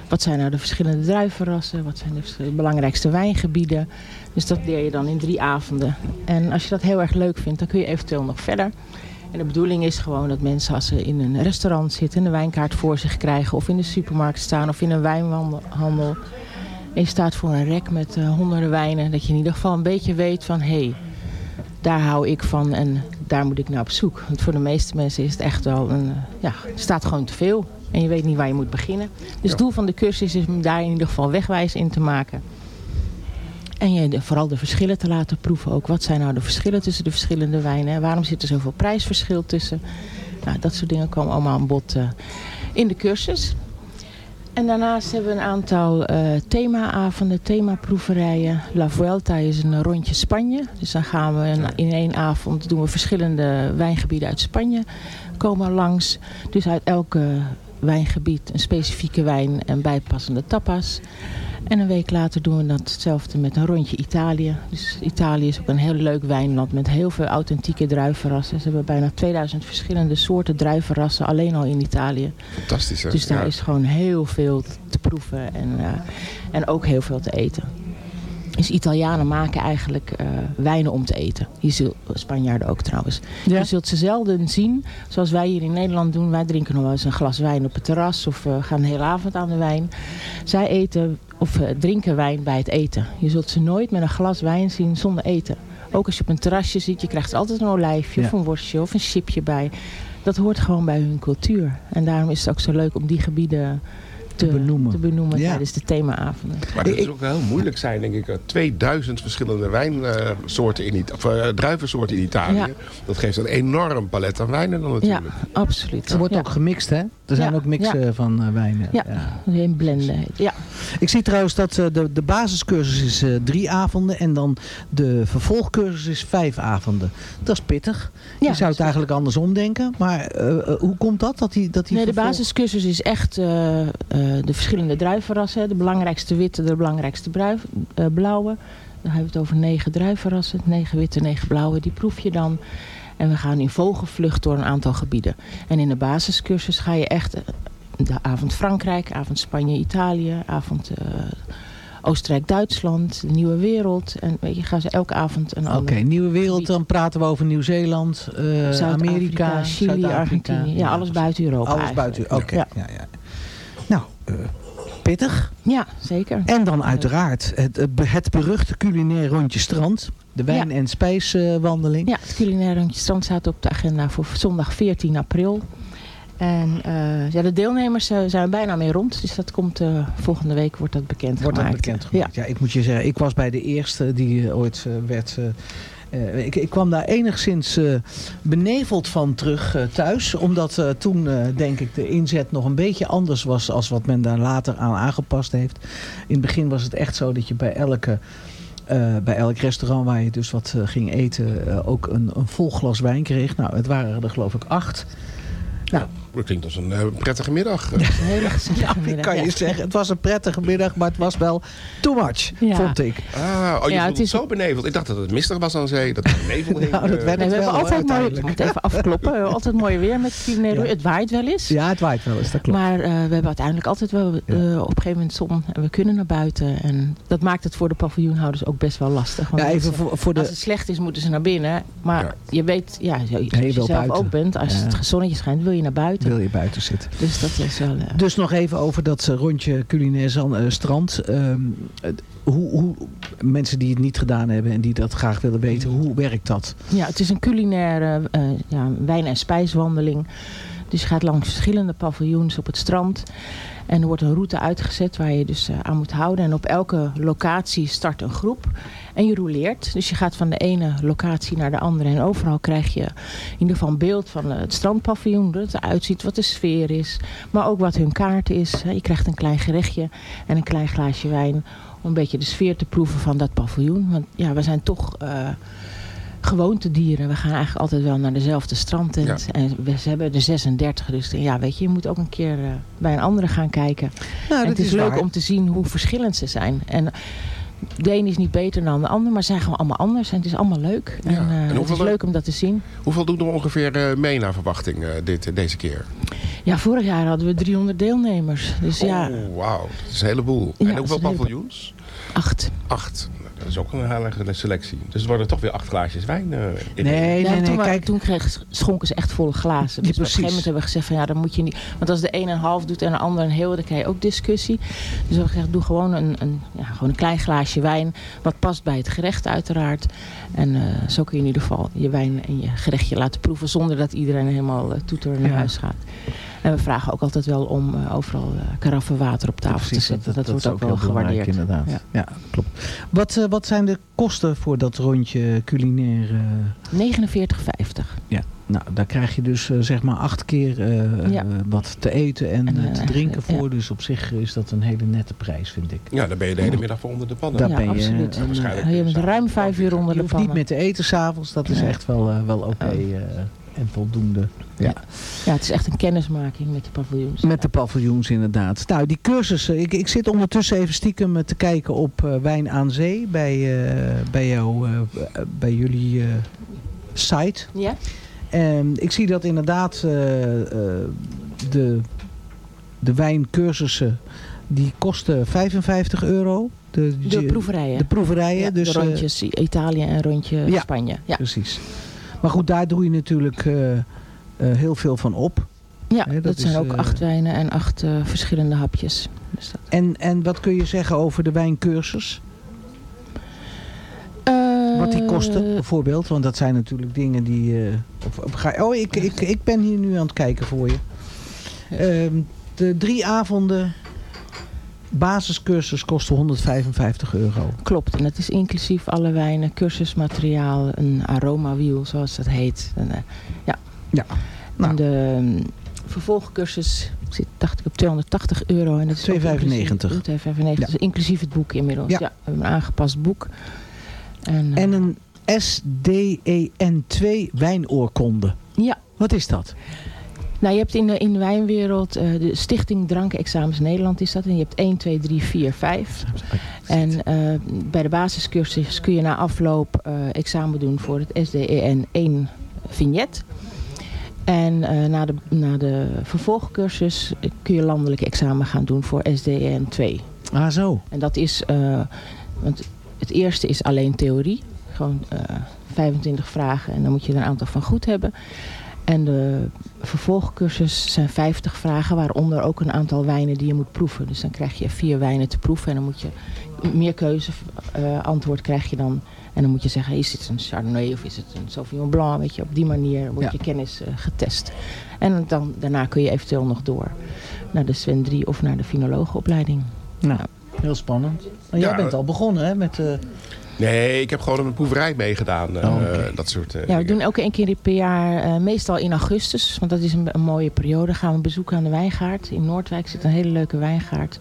Wat zijn nou de verschillende druivenrassen? Wat zijn de belangrijkste wijngebieden? Dus dat leer je dan in drie avonden. En als je dat heel erg leuk vindt, dan kun je eventueel nog verder. En de bedoeling is gewoon dat mensen als ze in een restaurant zitten... een wijnkaart voor zich krijgen of in de supermarkt staan... of in een wijnhandel... En je staat voor een rek met eh, honderden wijnen. Dat je in ieder geval een beetje weet van... hé, hey, daar hou ik van en daar moet ik naar op zoek. Want voor de meeste mensen is het echt wel een... eh, ja, staat gewoon te veel. En je weet niet waar je moet beginnen. Dus het doel van de cursus is om daar in ieder geval wegwijs in te maken. En je de- vooral de verschillen te laten proeven ook. Wat zijn nou de verschillen tussen de verschillende wijnen? En waarom zit er zoveel prijsverschil tussen? Nou, dat soort dingen komen allemaal aan bod eh, in de cursus. En daarnaast hebben we een aantal eh themaavonden, themaproeverijen. La Vuelta is een rondje Spanje. Dus dan gaan we in één avond doen we verschillende wijngebieden uit Spanje komen langs. Dus uit elke wijngebied een specifieke wijn en bijpassende tapas. En een week later doen we dat hetzelfde met een rondje Italië. Dus Italië is ook een heel leuk wijnland met heel veel authentieke druivenrassen. Ze hebben bijna 2000 verschillende soorten druivenrassen alleen al in Italië. Fantastisch, hè? Dus daar Ja. is gewoon heel veel te proeven en, eh, en ook heel veel te eten. Dus Italianen maken eigenlijk eh, wijnen om te eten. Je zult, Spanjaarden ook trouwens. Je zult ze zelden zien, zoals wij hier in Nederland doen. Wij drinken nog wel eens een glas wijn op het terras of eh, gaan de hele avond aan de wijn. Zij eten of eh, drinken wijn bij het eten. Je zult ze nooit met een glas wijn zien zonder eten. Ook als je op een terrasje zit, je krijgt altijd een olijfje Ja. of een worstje of een chipje bij. Dat hoort gewoon bij hun cultuur. En daarom is het ook zo leuk om die gebieden te, te benoemen, Ja. tijdens de themaavonden. Maar dat is ook wel heel moeilijk zijn, denk ik. eh, 2000 verschillende wijnsoorten in Ita- of, eh, druivensoorten in Italië. Ja. Dat geeft een enorm palet aan wijnen dan natuurlijk. Ja, absoluut. Er wordt Ja. ook gemixt, hè? Er zijn Ja, ook mixen ja. van eh, wijnen. Ja, een blenden. Ja. Ik zie trouwens dat eh, de, de basiscursus is eh, drie avonden en dan de vervolgcursus is vijf avonden. Dat is pittig. Ja, je zou het eigenlijk andersom denken, maar hoe komt dat? dat die, dat die Nee, de basiscursus is echt de verschillende druivenrassen. De belangrijkste witte, de belangrijkste druif, eh, blauwe. Dan hebben we het over negen druivenrassen. Negen witte, negen blauwe. Die proef je dan. En we gaan in vogelvlucht door een aantal gebieden. En in de basiscursus ga je echt... eh, de avond Frankrijk, avond Spanje, Italië, avond eh, Oostenrijk-Duitsland, de Nieuwe Wereld. En weet je, gaan ze elke avond een Oké, Nieuwe Wereld, dan praten we over Nieuw-Zeeland, eh, Amerika, Chili. Argentinië. Ja, alles buiten Europa Alles eigenlijk. buiten, oké. Ja. Ja. Ja, Nou, pittig. Ja, zeker. En dan uiteraard het, het be- het beruchte culinair rondje strand. De wijn- en spijswandeling. Ja, het culinaire rondje strand staat op de agenda voor zondag 14 april. En eh, ja, de deelnemers eh, zijn bijna mee rond. Dus dat komt eh, volgende week wordt dat bekend Wordt dat bekend gemaakt. Ja. ik moet je zeggen, ik was bij de eerste die ooit werd. Eh, ik, ik kwam daar enigszins eh, beneveld van terug eh, thuis. Omdat toen, denk ik, de inzet nog een beetje anders was... als wat men daar later aan aangepast heeft. In het begin was het echt zo dat je bij elke... bij elk restaurant waar je dus wat ging eten... ook een, een vol glas wijn kreeg. Nou, het waren er geloof ik acht. Nou, Dat klinkt als een eh, prettige middag. Een hele gezellige middag, kan je ja. zeggen, het was een prettige middag... maar het was wel too much, Ja. vond ik. Ah, oh, je Ja, voelt het is- zo beneveld. Ik dacht dat het mistig was aan zee. Dat er nevel hing. Nou, dat eh. werd Nee, we het hebben altijd mooi, even afkloppen, we hebben altijd mooi weer met. Het waait wel eens. Ja, het waait wel eens, dat klopt. Maar eh, we hebben uiteindelijk altijd wel eh, op een gegeven moment zon en we kunnen naar buiten. En dat maakt het voor de paviljoenhouders ook best wel lastig. Want Ja, even voor, voor Als de... het slecht is, moeten ze naar binnen. Maar Ja. je weet, ja, zo- zoals je zelf buiten. ook bent. Als Ja. het zonnetje schijnt, wil je naar buiten. Wil je buiten zitten. Dus dat is wel... eh, Dus nog even over dat eh, rondje culinair zan- eh, strand. Ehm, hoe, hoe, mensen die het niet gedaan hebben en die dat graag willen weten, hoe werkt dat? Ja, het is een culinaire eh, ja, wijn- en spijswandeling. Dus je gaat langs verschillende paviljoens op het strand. En er wordt een route uitgezet waar je dus eh, aan moet houden. En op elke locatie start een groep. En je rouleert. Dus je gaat van de ene locatie naar de andere. En overal krijg je in ieder geval een beeld van eh, het strandpaviljoen. Hoe het eruit ziet, wat de sfeer is. Maar ook wat hun kaart is. Je krijgt een klein gerechtje en een klein glaasje wijn. Om een beetje de sfeer te proeven van dat paviljoen. Want ja, we zijn toch... eh, gewoontedieren. We gaan eigenlijk altijd wel naar dezelfde strandtent. En we, ze hebben er 36. Dus ja, weet je, je moet ook een keer eh, bij een andere gaan kijken. Nou, en het is, is leuk waar. om te zien hoe verschillend ze zijn. En de een is niet beter dan de ander, maar ze zijn gewoon allemaal anders. En het is allemaal leuk. En, eh, En het is leuk om dat te zien. Hoeveel doen er ongeveer eh, mee naar verwachting dit, deze keer? Ja, vorig jaar hadden we 300 deelnemers. Dus ja, Oh, wauw. Dat is een heleboel. Ja, en hoeveel paviljoens? acht. Acht. Dat is ook een hele selectie. Dus er worden toch weer acht glaasjes wijn eh, in. Nee, Ja, nee, toen, nee, wa- kijk. toen kreeg, schonken ze echt volle glazen. Ja, Dus op een precies. gegeven moment hebben we gezegd van ja, dan moet je niet. Want als de een een half doet en de ander een heel, dan krijg je ook discussie. Dus we hebben gezegd, doe gewoon een, een, ja, gewoon een klein glaasje wijn. Wat past bij het gerecht uiteraard. En eh, zo kun je in ieder geval je wijn en je gerechtje laten proeven zonder dat iedereen helemaal eh, toeter naar Ja. huis gaat. En we vragen ook altijd wel om eh, overal eh karaffen water op tafel te zetten. Dat, wordt ook wel gewaardeerd. inderdaad. Ja. Ja, klopt. Wat, eh, wat zijn de kosten voor dat rondje culinair? eh, 49,50. ja, nou, daar krijg je dus zeg maar acht keer Ja. wat te eten en, En, te drinken ja. voor. Dus op zich is dat een hele nette prijs, vind ik. Ja, dan ben je de hele middag voor onder de pannen. Daar Ja, ben je, absoluut. eh, waarschijnlijk Je bent ruim vijf uur onder Je de hoeft niet pannen. meer te eten s'avonds. Dat is Nee. echt wel, wel oké Oh. En voldoende. Ja. Ja, het is echt een kennismaking met de paviljoens. Met de paviljoens inderdaad. Nou, die cursussen. Ik, ik zit ondertussen even stiekem eh, te kijken op eh, Wijn aan Zee. Bij, eh, bij, jou, eh, bij jullie eh, site. Ja? En ik zie dat inderdaad eh, eh, de, de wijncursussen... die kosten 55 euro. De, De proeverijen. De proeverijen. Ja, dus, de rondjes Italië en rondje ja. Spanje. Ja. Precies. Maar goed, daar doe je natuurlijk eh, eh, heel veel van op. Ja, dat, dat zijn is, ook eh, acht wijnen en acht verschillende hapjes. Dus dat, En, en wat kun je zeggen over de wijncursus? Wat die kosten bijvoorbeeld? Want dat zijn natuurlijk dingen die... of, of ga, oh, ik, ik, ik ben hier nu aan het kijken voor je. Ehm, de drie avonden basiscursus kosten 155 euro. Klopt, en dat is inclusief alle wijnen, cursusmateriaal, een aromawiel zoals dat heet. En, eh, ja. Ja. Nou. En de ehm, vervolgcursus zit, dacht ik, op 280 euro. En dat is ook 2,95. inclusief- 2,95. Dus inclusief het boek inmiddels. Ja. Ja. we hebben een aangepast boek. En, eh, En een SDEN2 wijnoorkonde. Ja. Wat is dat? Nou, je hebt in de, in de wijnwereld eh, de Stichting Drankexamens Nederland is dat. En je hebt 1, 2, 3, 4, 5. En eh, bij de basiscursus kun je na afloop eh, examen doen voor het SDEN 1 vignet. En na, de, na de vervolgcursus kun je landelijk examen gaan doen voor SDEN 2. Ah, zo. En dat is, want het eerste is alleen theorie. Gewoon eh 25 vragen en dan moet je er een aantal van goed hebben. En de vervolgcursus zijn 50 vragen, waaronder ook een aantal wijnen die je moet proeven. Dus dan krijg je vier wijnen te proeven en dan moet je meer keuze eh, antwoord krijg je dan. En dan moet je zeggen, is dit een Chardonnay of is het een Sauvignon Blanc? Weet je, op die manier wordt Ja. je kennis eh, getest. En dan, daarna kun je eventueel nog door naar de Sven 3 of naar de finologenopleiding. Nou, heel spannend. Maar jij Ja, bent al begonnen hè, met... eh, Nee, ik heb gewoon een proeverij meegedaan. eh, Dat soort eh, Ja, we dingen. doen elke één keer per jaar, eh, meestal in augustus. Want dat is een, een mooie periode. Gaan we bezoeken aan de wijngaard. In Noordwijk zit een hele leuke wijngaard.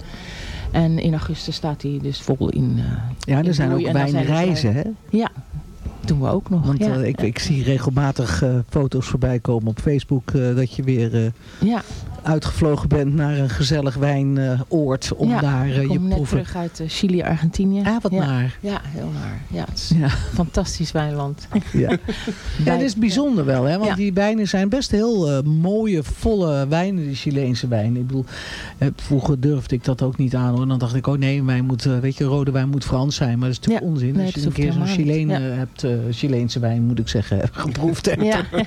En in augustus staat die dus vol in eh, Ja, in er zijn ook wijnreizen, hè? Ja, doen we ook nog. Want ja. ik, ik zie regelmatig eh, foto's voorbij komen op Facebook eh, dat je weer eh, Ja. Uitgevlogen bent naar een gezellig wijnoord om ja, daar eh, ik je kom net proeven. terug uit eh, Chili, Argentinië. Ah, wat ja. naar. Ja, heel naar. Ja, het is Ja. een fantastisch wijnland. Ja. Ja, dat is bijzonder wel, hè? want Ja. die wijnen zijn best heel eh, mooie, volle wijnen, die Chileense wijnen. Ik bedoel, eh, vroeger durfde ik dat ook niet aan hoor. Dan dacht ik, oh nee, wijn moet, weet je, rode wijn moet Frans zijn. Maar dat is natuurlijk onzin. nee, Als je een keer zo'n hoeft helemaal Chileen niet. eh, hebt, eh, Chileense wijn moet ik zeggen, geproefd hebt. Ja.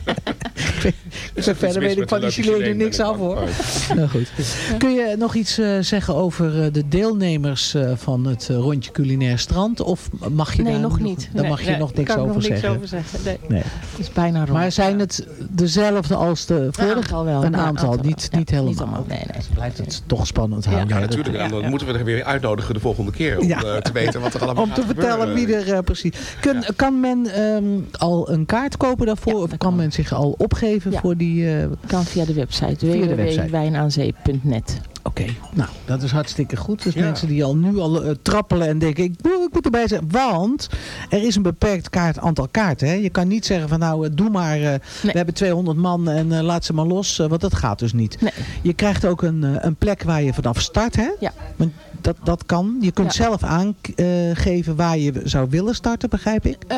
Dus verder weet ik van die Chilenen niks af hoor. Nou goed. Kun je nog iets eh, zeggen over eh, de deelnemers eh, van het rondje culinair strand? Of mag je nee, daar nog niet. Daar Nee, mag je nee, nog niks kan ik over nog zeggen. Niks over zeggen. Nee. Nee. Het is bijna rond. Maar zijn het dezelfde als de vorige? aantal wel. Een aantal, aantal niet, wel. niet Ja, helemaal. niet allemaal. Nee, nee. Blijft het toch spannend houden. Ja, natuurlijk. En dan moeten we er weer uitnodigen de volgende keer. Om Ja. te weten wat er allemaal Om te vertellen gebeuren. wie er precies... Kun, Kan men ehm, al een kaart kopen daarvoor? of kan, men zich al opgeven voor die... eh, kan via de website Via de website. www.wijnaanzee.net. Oké, nou, dat is hartstikke goed. Dus Ja. mensen die al nu al eh, trappelen en denken, ik, ik moet erbij zijn. Want er is een beperkt kaart, aantal kaarten. Hè? Je kan niet zeggen van nou, eh, doe maar, eh, we hebben 200 man en laat ze maar los. want dat gaat dus niet. Je krijgt ook een, eh, een plek waar je vanaf start. Hè? Ja. Want dat, dat kan. Je kunt Ja. zelf aangeven waar je zou willen starten, begrijp ik. Eh,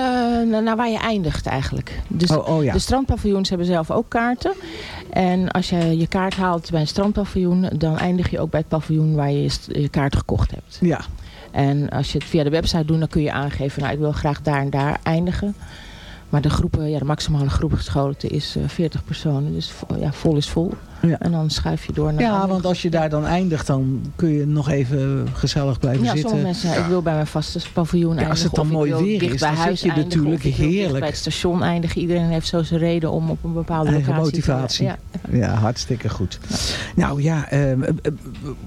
nou, nou, waar je eindigt eigenlijk. Dus Oh, oh ja. De strandpaviljoens hebben zelf ook kaarten. En als je je kaart haalt bij een strandpaviljoen, dan eindig je ook bij het paviljoen waar je je kaart gekocht hebt. Ja. En als je het via de website doet, dan kun je aangeven, nou ik wil graag daar en daar eindigen. Maar de groepen, ja, de maximale groep geschoten is eh 40 personen. Dus ja, vol is vol. Ja. En dan schuif je door naar Ja, want als je daar dan eindigt, dan kun je nog even gezellig blijven ja, zitten. sommige mensen, ja, ik wil bij mijn vaste paviljoen Ja, als eindigen. het dan mooi weer is, dan huis zit je eindigen, natuurlijk heerlijk. bij het station eindigen. Iedereen heeft zo zijn reden om op een bepaalde Eigen locatie motivatie. te Ja. ja. hartstikke goed. Nou ja, ehm, eh, eh,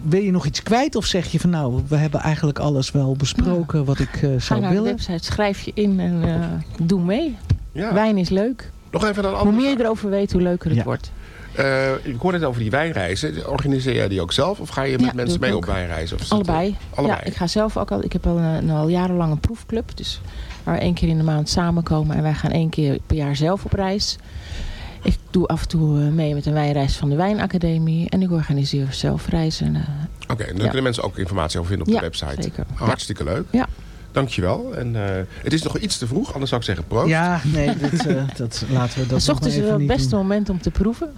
wil je nog iets kwijt? Of zeg je van nou, we hebben eigenlijk alles wel besproken wat ik eh, Ga zou naar de willen? website, schrijf je in en eh, doe mee. Ja. Wijn is leuk. Nog even een Hoe andere meer je erover weet, hoe leuker het wordt. Eh, ik hoorde het over die wijnreizen. Organiseer jij die ook zelf? Of ga je met Ja, mensen mee ook. op wijnreizen? Of Allebei. eh, allebei. Ja, ik ga zelf ook al. Ik heb al, een, al jarenlang een proefclub. Dus waar we één keer in de maand samenkomen. En wij gaan één keer per jaar zelf op reis. Ik doe af en toe eh, mee met een wijnreis van de Wijnacademie. En ik organiseer zelf reizen. eh. Oké, en daar Ja. kunnen mensen ook informatie over vinden op Ja, de website. zeker. Oh, hartstikke leuk. Ja. Dankjewel. En, eh, het is nog iets te vroeg, anders zou ik zeggen proost. Ja, nee, dat, eh, dat laten we dat nog ochtends is wel het beste doen. moment om te proeven.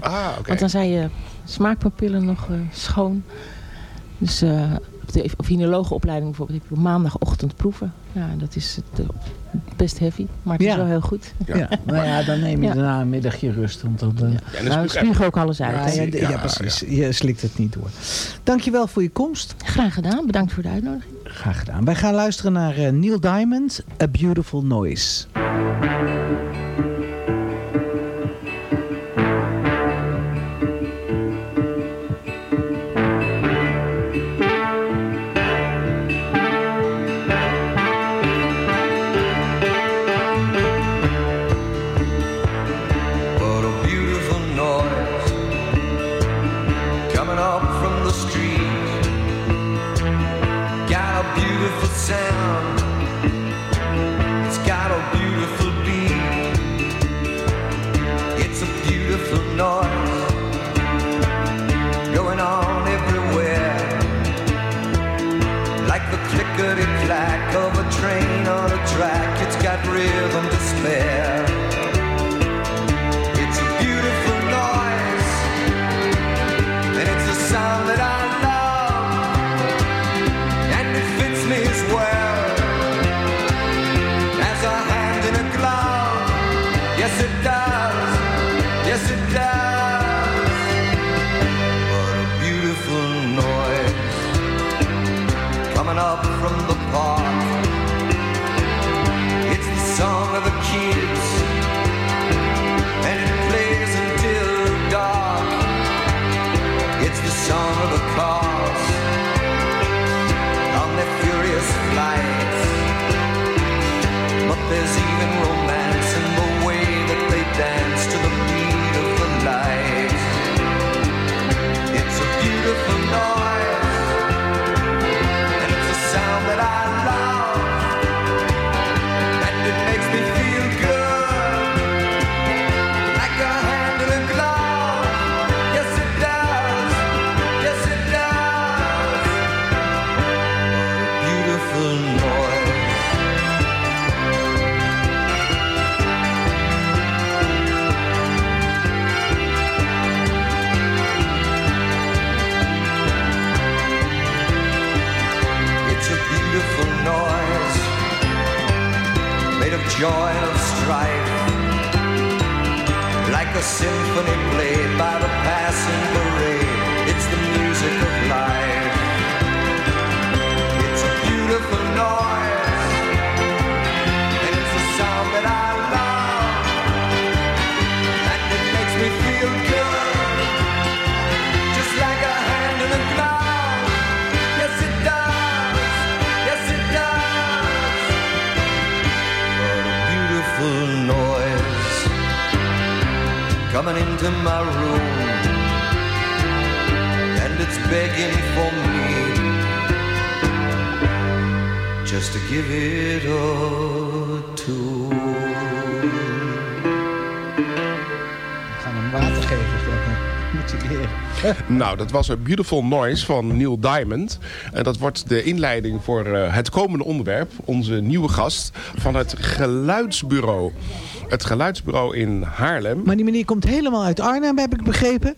Ah, oké. Want dan zijn je smaakpapillen nog eh, schoon. Dus eh, op de vinologenopleiding bijvoorbeeld heb ik op maandagochtend proeven. Ja, dat is het, eh, best heavy, maar het is Ja. wel heel goed. Ja. nou ja, dan neem je Ja. daarna een middagje rust. Want dan, dan... Nou, ik spuug ook alles uit. Ja, ja, ja, precies. Je slikt het niet door. Dankjewel voor je komst. Graag gedaan, bedankt voor de uitnodiging. Graag gedaan. Wij gaan luisteren naar eh, Neil Diamond, A Beautiful Noise. Moet hij leren. Nou, dat was een Beautiful Noise van Neil Diamond. En dat wordt de inleiding voor eh, het komende onderwerp. Onze nieuwe gast van het Geluidsbureau. Het Geluidsbureau in Haarlem. Maar die meneer komt helemaal uit Arnhem, heb ik begrepen.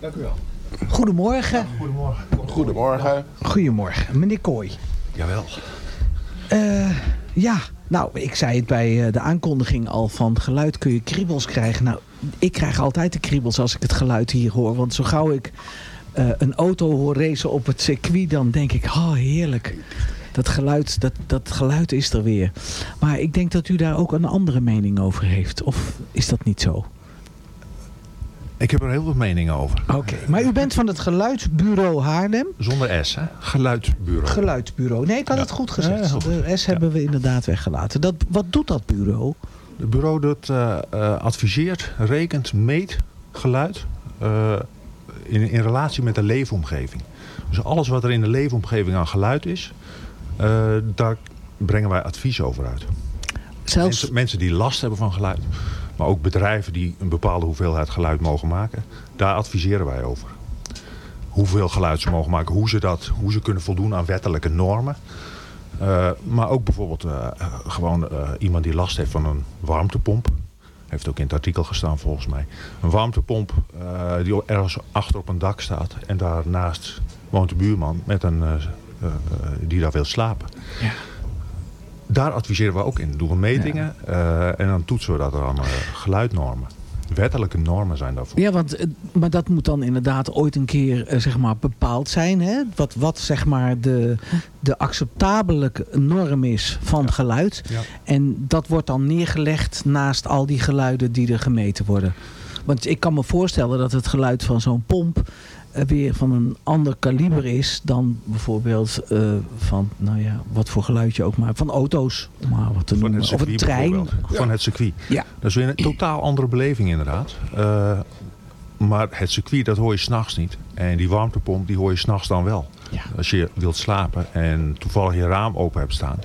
Dank u wel. Goedemorgen. Goedemorgen. Goedemorgen. Goedemorgen, meneer Kooi. Jawel. Eh, ja, nou, ik zei het bij eh, de aankondiging al van geluid kun je kriebels krijgen. Nou, ik krijg altijd de kriebels als ik het geluid hier hoor. Want zo gauw ik eh, een auto hoor racen op het circuit, dan denk ik, oh heerlijk. Dat geluid, dat, dat geluid is er weer. Maar ik denk dat u daar ook een andere mening over heeft. Of is dat niet zo? Ik heb er heel veel meningen over. Oké, maar u bent van het Geluidsbureau Haarlem. Zonder S, hè? Geluidsbureau. Geluidsbureau. Nee, ik had het goed gezegd. Ja, heel goed. De S hebben we inderdaad weggelaten. Dat, wat doet dat bureau? Het bureau dat eh, eh, adviseert, rekent, meet geluid eh, in, in relatie met de leefomgeving. Dus alles wat er in de leefomgeving aan geluid is, daar brengen wij advies over uit. Zelfs... Mensen, mensen die last hebben van geluid, maar ook bedrijven die een bepaalde hoeveelheid geluid mogen maken, daar adviseren wij over. Hoeveel geluid ze mogen maken, hoe ze, dat, hoe ze kunnen voldoen aan wettelijke normen. Uh, maar ook bijvoorbeeld uh, gewoon uh, iemand die last heeft van een warmtepomp. Heeft ook in het artikel gestaan volgens mij. Een warmtepomp die ergens achter op een dak staat. En daarnaast woont de buurman met een, die daar wil slapen. Ja. Daar adviseren we ook in. Doen we metingen en dan toetsen we dat aan geluidnormen. Wettelijke normen zijn daarvoor. Ja, want, maar dat moet dan inderdaad ooit een keer zeg maar, bepaald zijn. Hè? Wat, wat zeg maar de, de acceptabele norm is van ja. geluid. Ja. En dat wordt dan neergelegd naast al die geluiden die er gemeten worden. Want ik kan me voorstellen dat het geluid van zo'n pomp weer van een ander kaliber is dan bijvoorbeeld uh, van, nou ja, wat voor geluid je ook maar, van auto's, maar wat te van noemen, of een trein. Ja. Van het circuit. Ja. Dat is weer een totaal andere beleving inderdaad. Uh, maar het circuit, dat hoor je s'nachts niet. En die warmtepomp, die hoor je s'nachts dan wel. Ja. Als je wilt slapen en toevallig je raam open hebt staan,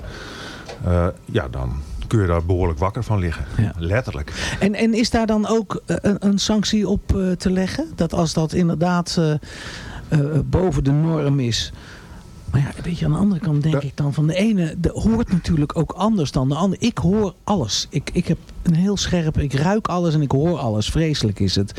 uh, ja, dan kun je daar behoorlijk wakker van liggen. Ja. Letterlijk. En, en is daar dan ook uh, een, een, sanctie op uh, te leggen? Dat als dat inderdaad uh, boven de norm is... Maar ja, weet je, aan de andere kant denk ja. ik dan van de ene... De, hoort natuurlijk ook anders dan de ander. Ik hoor alles. Ik, ik heb een heel scherp... Ik ruik alles en ik hoor alles. Vreselijk is het.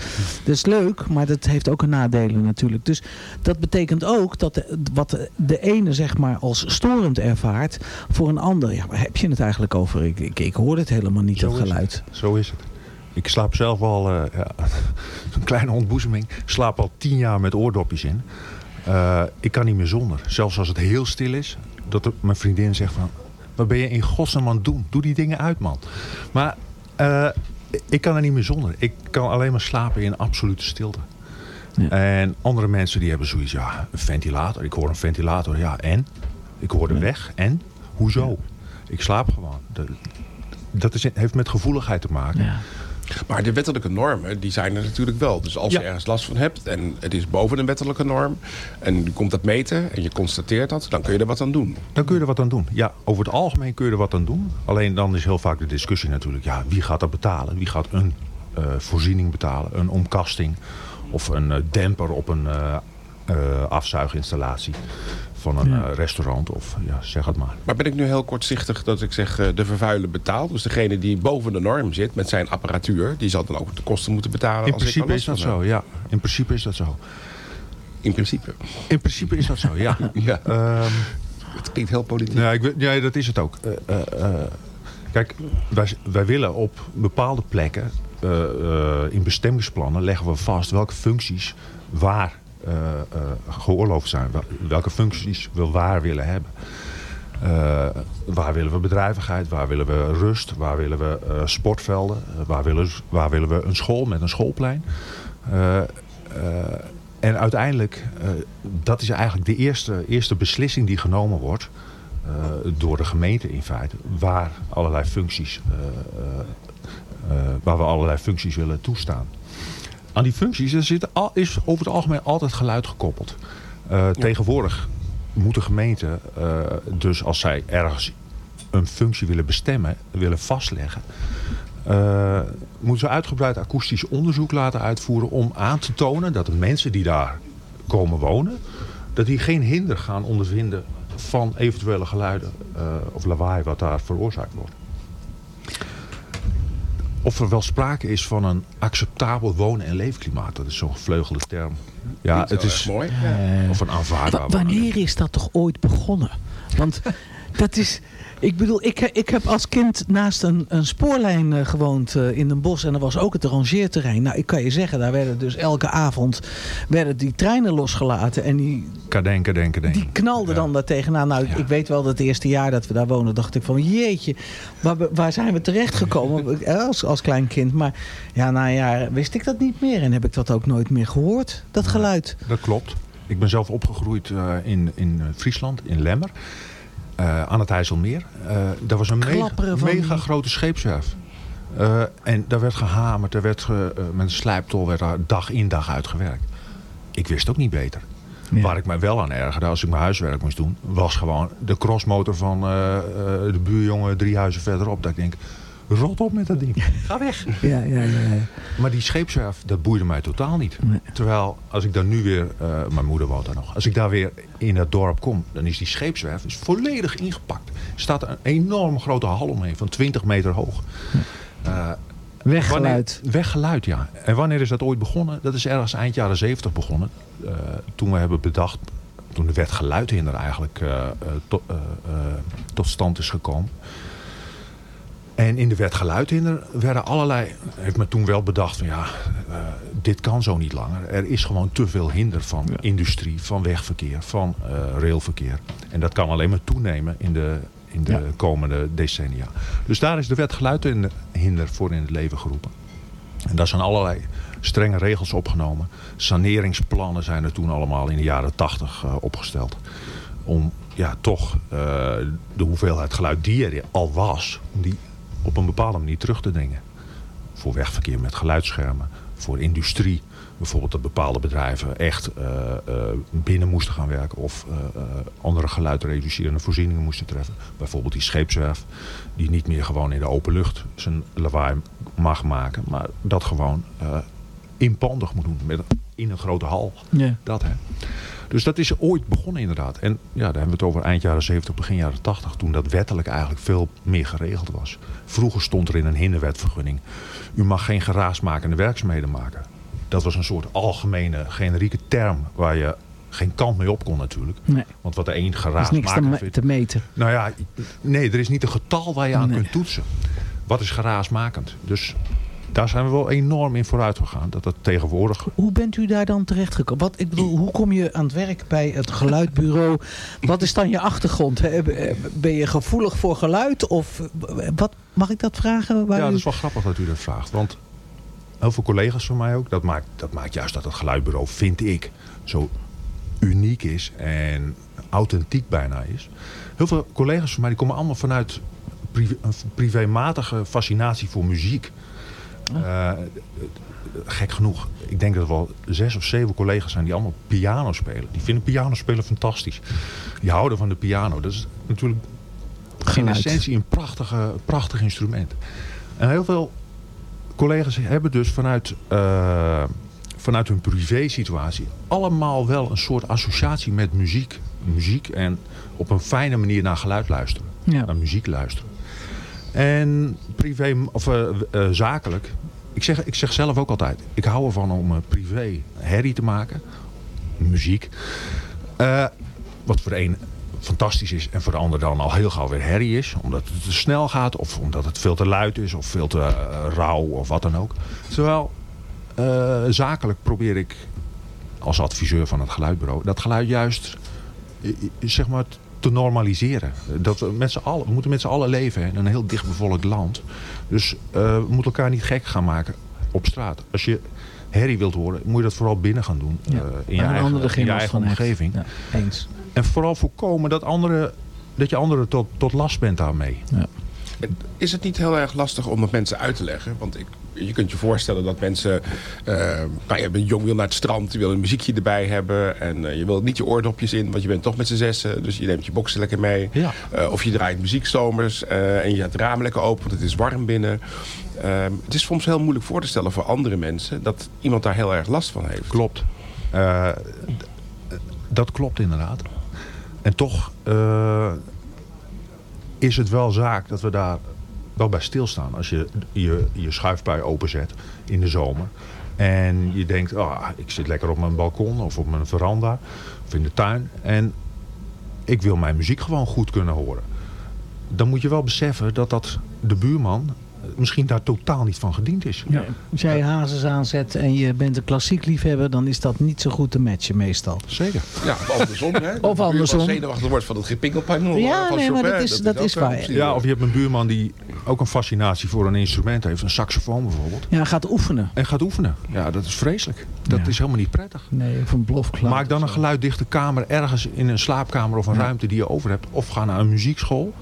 Dat is leuk, maar dat heeft ook een nadelen natuurlijk. Dus dat betekent ook dat de, wat de ene zeg maar als storend ervaart... voor een ander... Ja, waar heb je het eigenlijk over? Ik, ik, ik hoor het helemaal niet, Zo dat geluid. Het. Zo is het. Ik slaap zelf al... Uh, ja, een kleine ontboezeming. slaap al tien jaar met oordopjes in. Uh, ik kan niet meer zonder. Zelfs als het heel stil is. Dat er, mijn vriendin zegt van... Wat ben je in godsnaam aan het doen? Doe die dingen uit, man. Maar uh, ik kan er niet meer zonder. Ik kan alleen maar slapen in absolute stilte. Ja. En andere mensen die hebben zoiets... Ja, een ventilator. Ik hoor een ventilator. Ja, en? Ik hoor de weg. En? Hoezo? Ja. Ik slaap gewoon. Dat, dat is, heeft met gevoeligheid te maken. Ja. Maar de wettelijke normen, die zijn er natuurlijk wel. Dus als ja. je ergens last van hebt en het is boven een wettelijke norm... en je komt dat meten en je constateert dat, dan kun je er wat aan doen. Dan kun je er wat aan doen. Ja, over het algemeen kun je er wat aan doen. Alleen dan is heel vaak de discussie natuurlijk... ja, wie gaat dat betalen? Wie gaat een uh, voorziening betalen? Een omkasting of een uh, demper op een uh, afzuiginstallatie van een ja. uh, restaurant of ja, zeg het maar. Maar ben ik nu heel kortzichtig dat ik zeg uh, de vervuiler betaalt? Dus degene die boven de norm zit met zijn apparatuur... die zal dan ook de kosten moeten betalen In als principe ik is dat zo, ja. In principe is dat zo. In principe? In principe is dat zo, ja. ja. Um, het klinkt heel politiek. Ja, ik, ja dat is het ook. Uh, Kijk, wij, wij willen op bepaalde plekken, eh, eh, in bestemmingsplannen, leggen we vast welke functies waar eh, eh, geoorloofd zijn. Wel- Welke functies we waar willen hebben. Eh, waar willen we bedrijvigheid, waar willen we rust, waar willen we eh, sportvelden, eh, waar, willen, waar willen we een school met een schoolplein. Eh, eh, en uiteindelijk, eh, dat is eigenlijk de eerste, eerste beslissing die genomen wordt eh, door de gemeente in feite, waar allerlei functies, eh, eh, eh, waar we allerlei functies willen toestaan. Aan die functies er zit al, is over het algemeen altijd geluid gekoppeld. Eh, Tegenwoordig moet de gemeente, eh, dus als zij ergens een functie willen bestemmen, willen vastleggen, eh, moeten ze uitgebreid akoestisch onderzoek laten uitvoeren om aan te tonen dat de mensen die daar komen wonen, dat die geen hinder gaan ondervinden van eventuele geluiden of lawaai wat daar veroorzaakt wordt. Of er wel sprake is van een acceptabel wonen- en leefklimaat. Dat is zo'n gevleugelde term. Ja, het is mooi. Eh, Of een aanvaardbaar wanneer is dat toch ooit begonnen? Want dat is... Ik bedoel, ik, ik heb als kind naast een, een spoorlijn eh, gewoond eh, in een bos. En er was ook het rangeerterrein. Nou, ik kan je zeggen, daar werden dus elke avond werden die treinen losgelaten. En die, Kadenken, denken, denken. die knalden dan daar tegenaan. Nou, ik, ik weet wel dat het eerste jaar dat we daar woonden, dacht ik van jeetje, waar, waar zijn we terechtgekomen eh, als, als klein kind. Maar ja, na een jaar wist ik dat niet meer en heb ik dat ook nooit meer gehoord, dat geluid. Dat klopt. Ik ben zelf opgegroeid in, in Friesland, in Lemmer. Eh, aan het IJsselmeer. Eh daar was een mega, van grote scheepswerf. Eh, en daar werd gehamerd, er werd ge- met een slijptol werd daar dag in dag uit gewerkt. Ik wist ook niet beter. Waar ik mij wel aan ergerde als ik mijn huiswerk moest doen, was gewoon de crossmotor van eh, eh, de buurjongen drie huizen verderop. Dat ik denk, rot op met dat ding. Ga weg. Ja, ja, ja. ja. Maar die scheepswerf, dat boeide mij totaal niet. Terwijl, als ik daar nu weer, eh, mijn moeder woont daar nog. Als ik daar weer in het dorp kom, dan is die scheepswerf is volledig ingepakt. Er staat een enorm grote hal omheen van 20 meter hoog. Eh, Weggeluid. wanneer- weggeluid, ja. En wanneer is dat ooit begonnen? Dat is ergens eind jaren 70 begonnen. Eh, toen we hebben bedacht, toen de wet geluidhinder eigenlijk eh, eh, tot, eh, eh, tot stand is gekomen. En in de wet geluidhinder werden allerlei... heeft men toen wel bedacht van ja, eh, dit kan zo niet langer. Er is gewoon te veel hinder van industrie, van wegverkeer, van eh, railverkeer. En dat kan alleen maar toenemen in de, in de Ja. komende decennia. Dus daar is de wet geluidhinder voor in het leven geroepen. En daar zijn allerlei strenge regels opgenomen. Saneringsplannen zijn er toen allemaal in de jaren tachtig opgesteld. Om ja, toch de hoeveelheid geluid die er al was, om die op een bepaalde manier terug te dringen. Voor wegverkeer met geluidsschermen, voor industrie. Bijvoorbeeld dat bepaalde bedrijven echt eh, eh, binnen moesten gaan werken of eh, andere geluidreducerende voorzieningen moesten treffen. Bijvoorbeeld die scheepswerf, die niet meer gewoon in de open lucht zijn lawaai mag maken, maar dat gewoon inpandig moet doen met, in een grote hal. Ja. Dat, hè. Dus dat is ooit begonnen inderdaad. En ja, daar hebben we het over eind jaren 70, begin jaren 80. Toen dat wettelijk eigenlijk veel meer geregeld was. Vroeger stond er in een hinderwetvergunning. U mag geen geraasmakende werkzaamheden maken. Dat was een soort algemene, generieke term waar je geen kant mee op kon natuurlijk. Nee. Want wat de een Er is niks te, me- vindt... te meten. Nou ja, nee, er is niet een getal waar je aan Nee. kunt toetsen. Wat is geraasmakend? Dus daar zijn we wel enorm in vooruit gegaan. Dat dat tegenwoordig... Hoe bent u daar dan terechtgekomen? Wat, ik bedoel, hoe kom je aan het werk bij het geluidbureau? Wat is dan je achtergrond? hè? Ben je gevoelig voor geluid? Of wat, mag ik dat vragen? Waar Ja, u- dat is wel grappig dat u dat vraagt. Want heel veel collega's van mij ook, dat maakt, dat maakt juist dat het geluidbureau, vind ik, zo uniek is en authentiek bijna is. Heel veel collega's van mij die komen allemaal vanuit privé, een privématige fascinatie voor muziek. Eh, gek genoeg, ik denk dat er wel zes of zeven collega's zijn die allemaal piano spelen. Die vinden piano spelen fantastisch. Die houden van de piano. Dat is natuurlijk in essentie een prachtige, prachtig instrument. En heel veel collega's hebben dus vanuit, eh, vanuit hun privé situatie allemaal wel een soort associatie met muziek. Muziek en op een fijne manier naar geluid luisteren. Ja. Naar muziek luisteren. En privé, of eh, eh, zakelijk. Ik zeg, ik zeg zelf ook altijd. Ik hou ervan om eh, privé herrie te maken. Muziek. Wat voor de een fantastisch is en voor de ander dan al heel gauw weer herrie is. Omdat het te snel gaat of omdat het veel te luid is of veel te rauw of wat dan ook. Terwijl zakelijk probeer ik als adviseur van het geluidbureau dat geluid juist zeg maar te normaliseren. Dat we, met z'n allen, we moeten met z'n allen leven hè, in een heel dichtbevolkt land. Dus eh, we moeten elkaar niet gek gaan maken op straat. Als je herrie wilt horen, moet je dat vooral binnen gaan doen. Ja, eh, in je eigen, ander geen in je eigen omgeving. Ja, eens. En vooral voorkomen dat, anderen, dat je anderen tot, tot last bent daarmee. Is het niet heel erg lastig om dat mensen uit te leggen? Want ik, je kunt je voorstellen dat mensen... eh nou, je bent jong, wil naar het strand, je wil een muziekje erbij hebben... en eh, je wil niet je oordopjes in, want je bent toch met z'n zessen. Dus je neemt je boksen lekker mee. Ja. Eh, of je draait muziekzomers eh, en je hebt het raam lekker open, want het is warm binnen. Eh, het is soms heel moeilijk voor te stellen voor andere mensen... dat iemand daar heel erg last van heeft. Klopt. Dat klopt inderdaad. En toch is het wel zaak dat we daar wel bij stilstaan. Als je je, je schuifpui openzet in de zomer. En je denkt, ah, ik zit lekker op mijn balkon of op mijn veranda of in de tuin. En ik wil mijn muziek gewoon goed kunnen horen. Dan moet je wel beseffen dat dat de buurman misschien daar totaal niet van gediend is. Ja. Als jij hazes aanzet en je bent een klassiek liefhebber, dan is dat niet zo goed te matchen meestal. Zeker. Ja, of andersom. Hè? Of andersom. Als zenuwachtig wordt van het gepingelpanel Ja, van nee, maar dat is- dat is waar. Ja, of je hebt een buurman die ook een fascinatie voor een instrument heeft. Een saxofoon bijvoorbeeld. Ja, gaat oefenen. En gaat oefenen. Ja, dat is vreselijk. Dat is helemaal niet prettig. Nee, of een blofklank. Maak dan een geluiddichte kamer ergens in een slaapkamer of een ruimte die je over hebt. Of ga naar een muziekschool.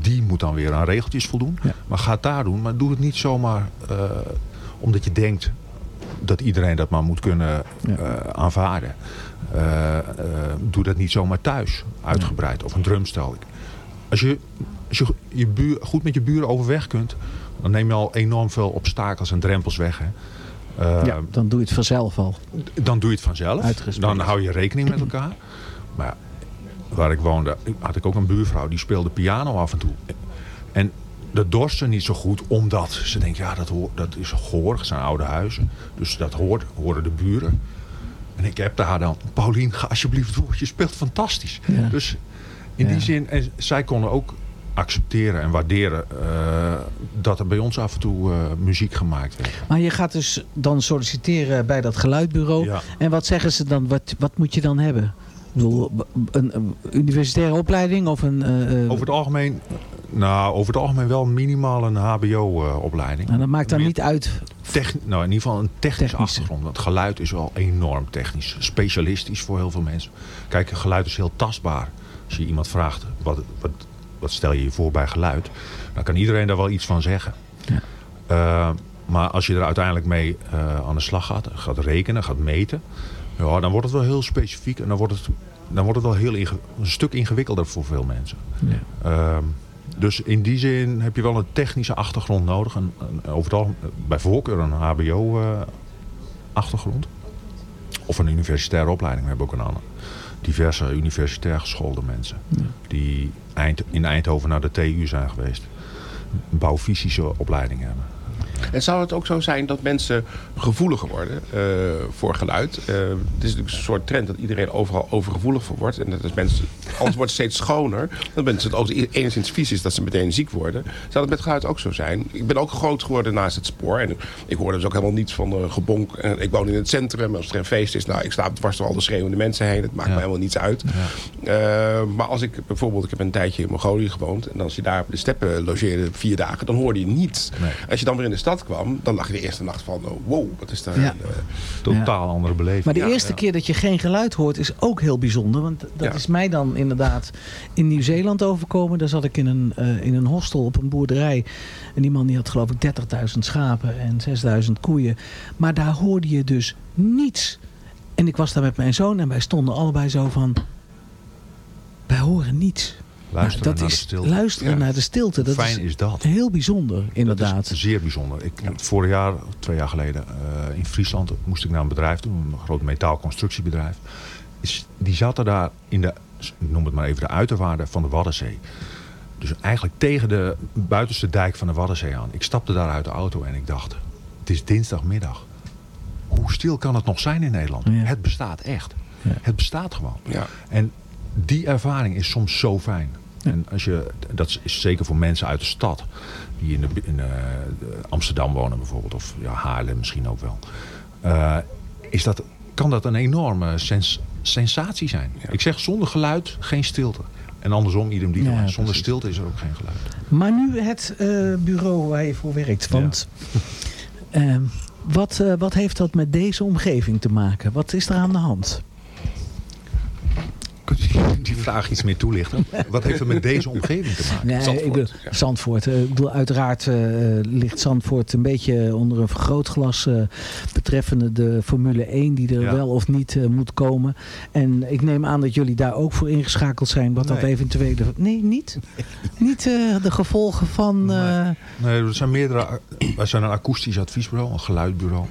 Die moet dan weer aan regeltjes voldoen. Maar ga het daar doen. Maar doe het niet zomaar eh, omdat je denkt dat iedereen dat maar moet kunnen eh, aanvaarden. Eh, doe dat niet zomaar thuis, uitgebreid. Of een drumstel. Als je, als je je buur, goed met je buren overweg kunt... dan neem je al enorm veel obstakels en drempels weg. Hè. Ja, dan doe je het vanzelf al. dan doe je het vanzelf. Dan hou je rekening met elkaar. Maar ja, waar ik woonde had ik ook een buurvrouw die speelde piano af en toe. En dat dorst ze niet zo goed omdat ze denkt, ja dat, hoort, dat is gehoor, het zijn oude huizen. Dus dat hoort, horen de buren. En ik heb haar dan, Paulien ga alsjeblieft door, je speelt fantastisch. Ja. Dus in die zin, en zij konden ook accepteren en waarderen eh, dat er bij ons af en toe eh, muziek gemaakt werd. Maar je gaat dus dan solliciteren bij dat geluidbureau. Ja. En wat zeggen ze dan? Wat, wat moet je dan hebben? Bedoel, een, een universitaire opleiding of een... eh, eh, Over het algemeen, nou, over het algemeen wel minimaal een HBO-opleiding. nou, dat maakt dan niet uit. Nou, in ieder geval een technische achtergrond. Want geluid is wel enorm technisch. Specialistisch voor heel veel mensen. Kijk, geluid is heel tastbaar. Als je iemand vraagt, wat, wat, wat stel je je voor bij geluid? Dan kan iedereen daar wel iets van zeggen. Eh, maar als je er uiteindelijk mee aan de slag gaat, gaat rekenen, gaat meten... Ja, dan wordt het wel heel specifiek en dan wordt het, dan wordt het wel heel een stuk ingewikkelder voor veel mensen. Ehm, dus in die zin heb je wel een technische achtergrond nodig. En, en over het algemeen, bij voorkeur een HBO-achtergrond. of een universitaire opleiding. We hebben ook een andere. Diverse universitair geschoolde mensen. Die eind, in Eindhoven naar de TU zijn geweest. Een bouwfysische opleiding hebben. En zou het ook zo zijn dat mensen gevoeliger worden eh, voor geluid? Eh, het is natuurlijk een soort trend dat iedereen overal overgevoelig voor wordt. En dat is mensen, alles wordt steeds schoner. Dat mensen het ook enigszins vies is dat ze meteen ziek worden. Zou dat met geluid ook zo zijn? Ik ben ook groot geworden naast het spoor. En ik hoorde dus ook helemaal niets van eh, gebonk. En ik woon in het centrum. Als er een feest is, nou, ik sta dwars door al de schreeuwende mensen heen. Het maakt me helemaal niets uit. Maar als ik bijvoorbeeld, ik heb een tijdje in Mongolië gewoond. En als je daar op de steppen logeerde vier dagen, dan hoorde je niets. Als je dan weer in de stad kwam, dan lag je de eerste nacht van, oh, wow, wat is daar... Ja. een, eh, Totaal andere beleving. Maar de Ja, eerste ja. keer dat je geen geluid hoort is ook heel bijzonder. Want dat Ja. is mij dan inderdaad in Nieuw-Zeeland overkomen. Daar zat ik in een, eh, in een hostel op een boerderij. En die man die had geloof ik 30.000 schapen en 6.000 koeien. Maar daar hoorde je dus niets. En ik was daar met mijn zoon en wij stonden allebei zo van... Wij horen niets. Luisteren Nou, dat naar de is stilte. Luisteren Ja. naar de stilte. Dat fijn is dat? Heel bijzonder, inderdaad. Dat is zeer bijzonder. Ik, Vorig jaar, twee jaar geleden, eh, in Friesland moest ik naar een bedrijf toe. Een groot metaalconstructiebedrijf. Is, die zaten daar in de, ik noem het maar even, de uiterwaarden van de Waddenzee. Dus eigenlijk tegen de buitenste dijk van de Waddenzee aan. Ik stapte daar uit de auto en ik dacht, het is dinsdagmiddag. Hoe stil kan het nog zijn in Nederland? Het bestaat echt. Het bestaat gewoon. Ja. En die ervaring is soms zo fijn. En als je, dat is zeker voor mensen uit de stad. Die in, de, in eh, Amsterdam wonen bijvoorbeeld. Of ja, Haarlem misschien ook wel. Eh, is dat, kan dat een enorme sens- sensatie zijn. Ik zeg zonder geluid geen stilte. En andersom, idem die. Ja, zonder stilte is er ook geen geluid. Maar nu het eh, bureau waar je voor werkt. Want wat, wat heeft dat met deze omgeving te maken? Wat is er aan de hand? Die vraag iets meer toelichten. Wat heeft het met deze omgeving te maken? Nee, ik bedoel, Zandvoort. eh, ik bedoel, uiteraard eh, ligt Zandvoort een beetje onder een vergrootglas eh, betreffende de Formule 1 die er Ja. wel of niet moet komen. En ik neem aan dat jullie daar ook voor ingeschakeld zijn. Wat dat Nee. eventuele... Nee, niet? niet de gevolgen van... eh, Nee, er zijn meerdere. Wij zijn een akoestisch adviesbureau, een geluidbureau.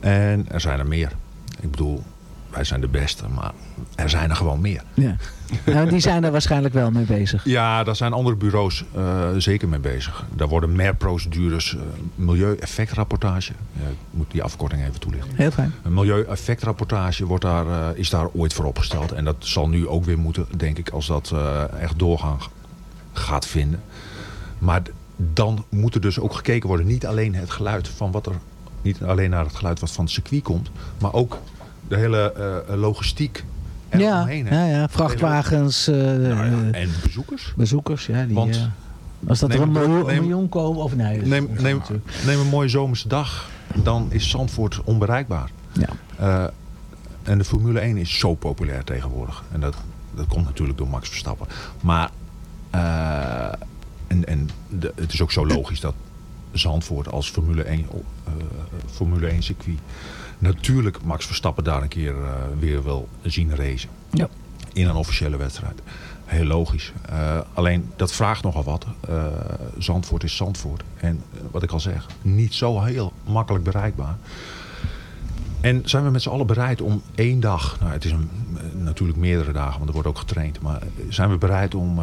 En er zijn er meer. Ik bedoel, wij zijn de beste, maar er zijn er gewoon meer. ja. nou, die zijn er waarschijnlijk wel mee bezig. Ja, daar zijn andere bureaus eh, zeker mee bezig. Daar worden meer procedures, eh, milieueffectrapportage. Ja, ik moet die afkorting even toelichten. Heel fijn. Een milieueffectrapportage wordt daar, eh, is daar ooit voor opgesteld. En dat zal nu ook weer moeten, denk ik, als dat echt doorgang gaat vinden. Maar dan moet er dus ook gekeken worden. Niet alleen het geluid van wat er. Niet alleen naar het geluid wat van het circuit komt. Maar ook de hele eh, logistiek Ja, eromheen. hè. ja, ja, vrachtwagens. eh, en bezoekers. Bezoekers, ja. Die, Want- eh, als dat er een miljoen, een miljoen komen, of nee. Neem, neem, neem een mooie zomerse dag. Dan is Zandvoort onbereikbaar. Ja. Eh, en de Formule 1 is zo populair tegenwoordig. En dat, dat komt natuurlijk door Max Verstappen. Maar eh, en, en de, het is ook zo logisch dat Zandvoort als Formule 1, op- eh, Formule 1 circuit... natuurlijk Max Verstappen daar een keer eh, weer wil zien racen. Ja. In een officiële wedstrijd. Heel logisch. Eh, alleen dat vraagt nogal wat. Eh, Zandvoort is Zandvoort. En wat ik al zeg, niet zo heel makkelijk bereikbaar. En zijn we met z'n allen bereid om één dag, nou het is een, natuurlijk meerdere dagen, want er wordt ook getraind. Maar zijn we bereid om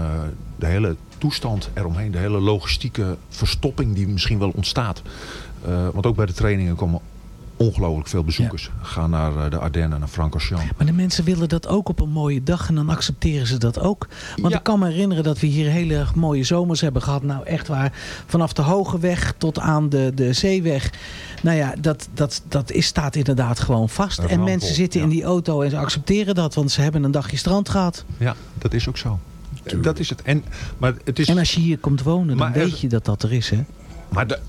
de hele toestand eromheen, de hele logistieke verstopping die misschien wel ontstaat. want ook bij de trainingen komen ongelooflijk veel bezoekers. Gaan naar eh, de Ardennen, naar Francorchamps. Maar de mensen willen dat ook op een mooie dag en dan accepteren ze dat ook. Want ik kan me herinneren dat we hier hele mooie zomers hebben gehad. Nou echt waar, vanaf de Hoge Weg tot aan de, de Zeeweg. Nou ja, dat, dat, dat is, staat inderdaad gewoon vast. En mensen zitten in die auto en ze accepteren dat. Want ze hebben een dagje strand gehad. Ja, dat is ook zo. Dat is het. En, maar het is... En als je hier komt wonen, dan Maar er- weet je dat dat er is. Hè? Maar da-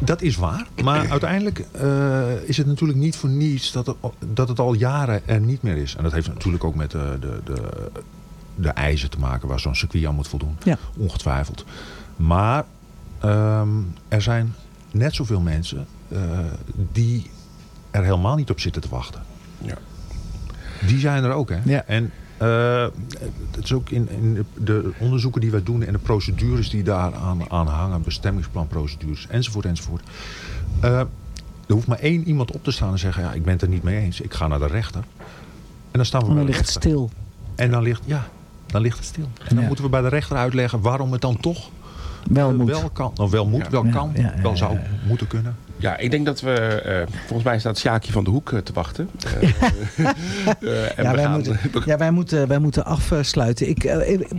dat is waar. Maar uiteindelijk eh, is het natuurlijk niet voor niets dat het, dat het al jaren er niet meer is. En dat heeft natuurlijk ook met eh, de, de, de eisen te maken waar zo'n circuit aan moet voldoen. Ja. Ongetwijfeld. Maar ehm, er zijn net zoveel mensen eh, die er helemaal niet op zitten te wachten. Ja. Die zijn er ook, hè? Ja. En eh, het is ook in, in de onderzoeken die wij doen en de procedures die daar aan, hangen, bestemmingsplanprocedures, enzovoort, enzovoort. Eh, er hoeft maar één iemand op te staan en zeggen, ja, ik ben het er niet mee eens, ik ga naar de rechter. En dan staan we En bij dan de ligt het rechter. stil. En dan ligt, ja, dan ligt het stil. En dan Ja. moeten we bij de rechter uitleggen waarom het dan toch Wel moet. wel kan. Nou, wel moet, wel Ja, kan, ja, ja, wel zou ja, moeten kunnen. Ja, ik denk dat we... eh, volgens mij staat Sjaakje van de Hoek eh, te wachten. Eh, eh, en Ja, we wij, gaan... moeten, ja, wij moeten, wij moeten afsluiten. Ik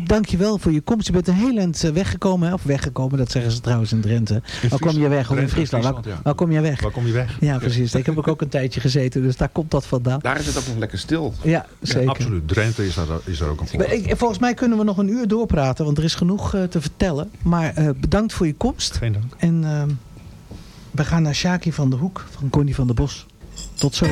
dank je wel voor je komst. Je bent een heel eind weggekomen. Hè? Of weggekomen, dat zeggen ze trouwens in Drenthe. Waar kom je weg? Of in Friesland? Waar, Friesland, ja. waar kom je weg? Waar kom je weg? Ja, precies. Ik heb ook, ook een tijdje gezeten, dus daar komt dat vandaan. Daar is het ook nog lekker stil. Ja, zeker. absoluut. Drenthe is daar, is daar ook een voorbeeld. ik, volgens mij kunnen we nog een uur doorpraten, want er is genoeg te vertellen. Maar eh, bedankt voor je komst. Geen dank. En ehm, we gaan naar Shaki van de Hoek van Connie van der Bos. Tot zo.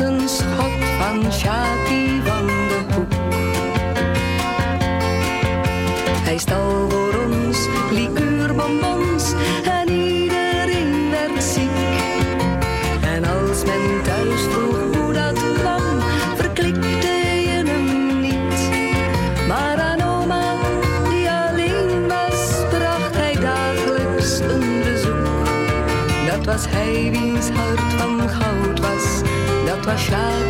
Een schot van Sjaakie shall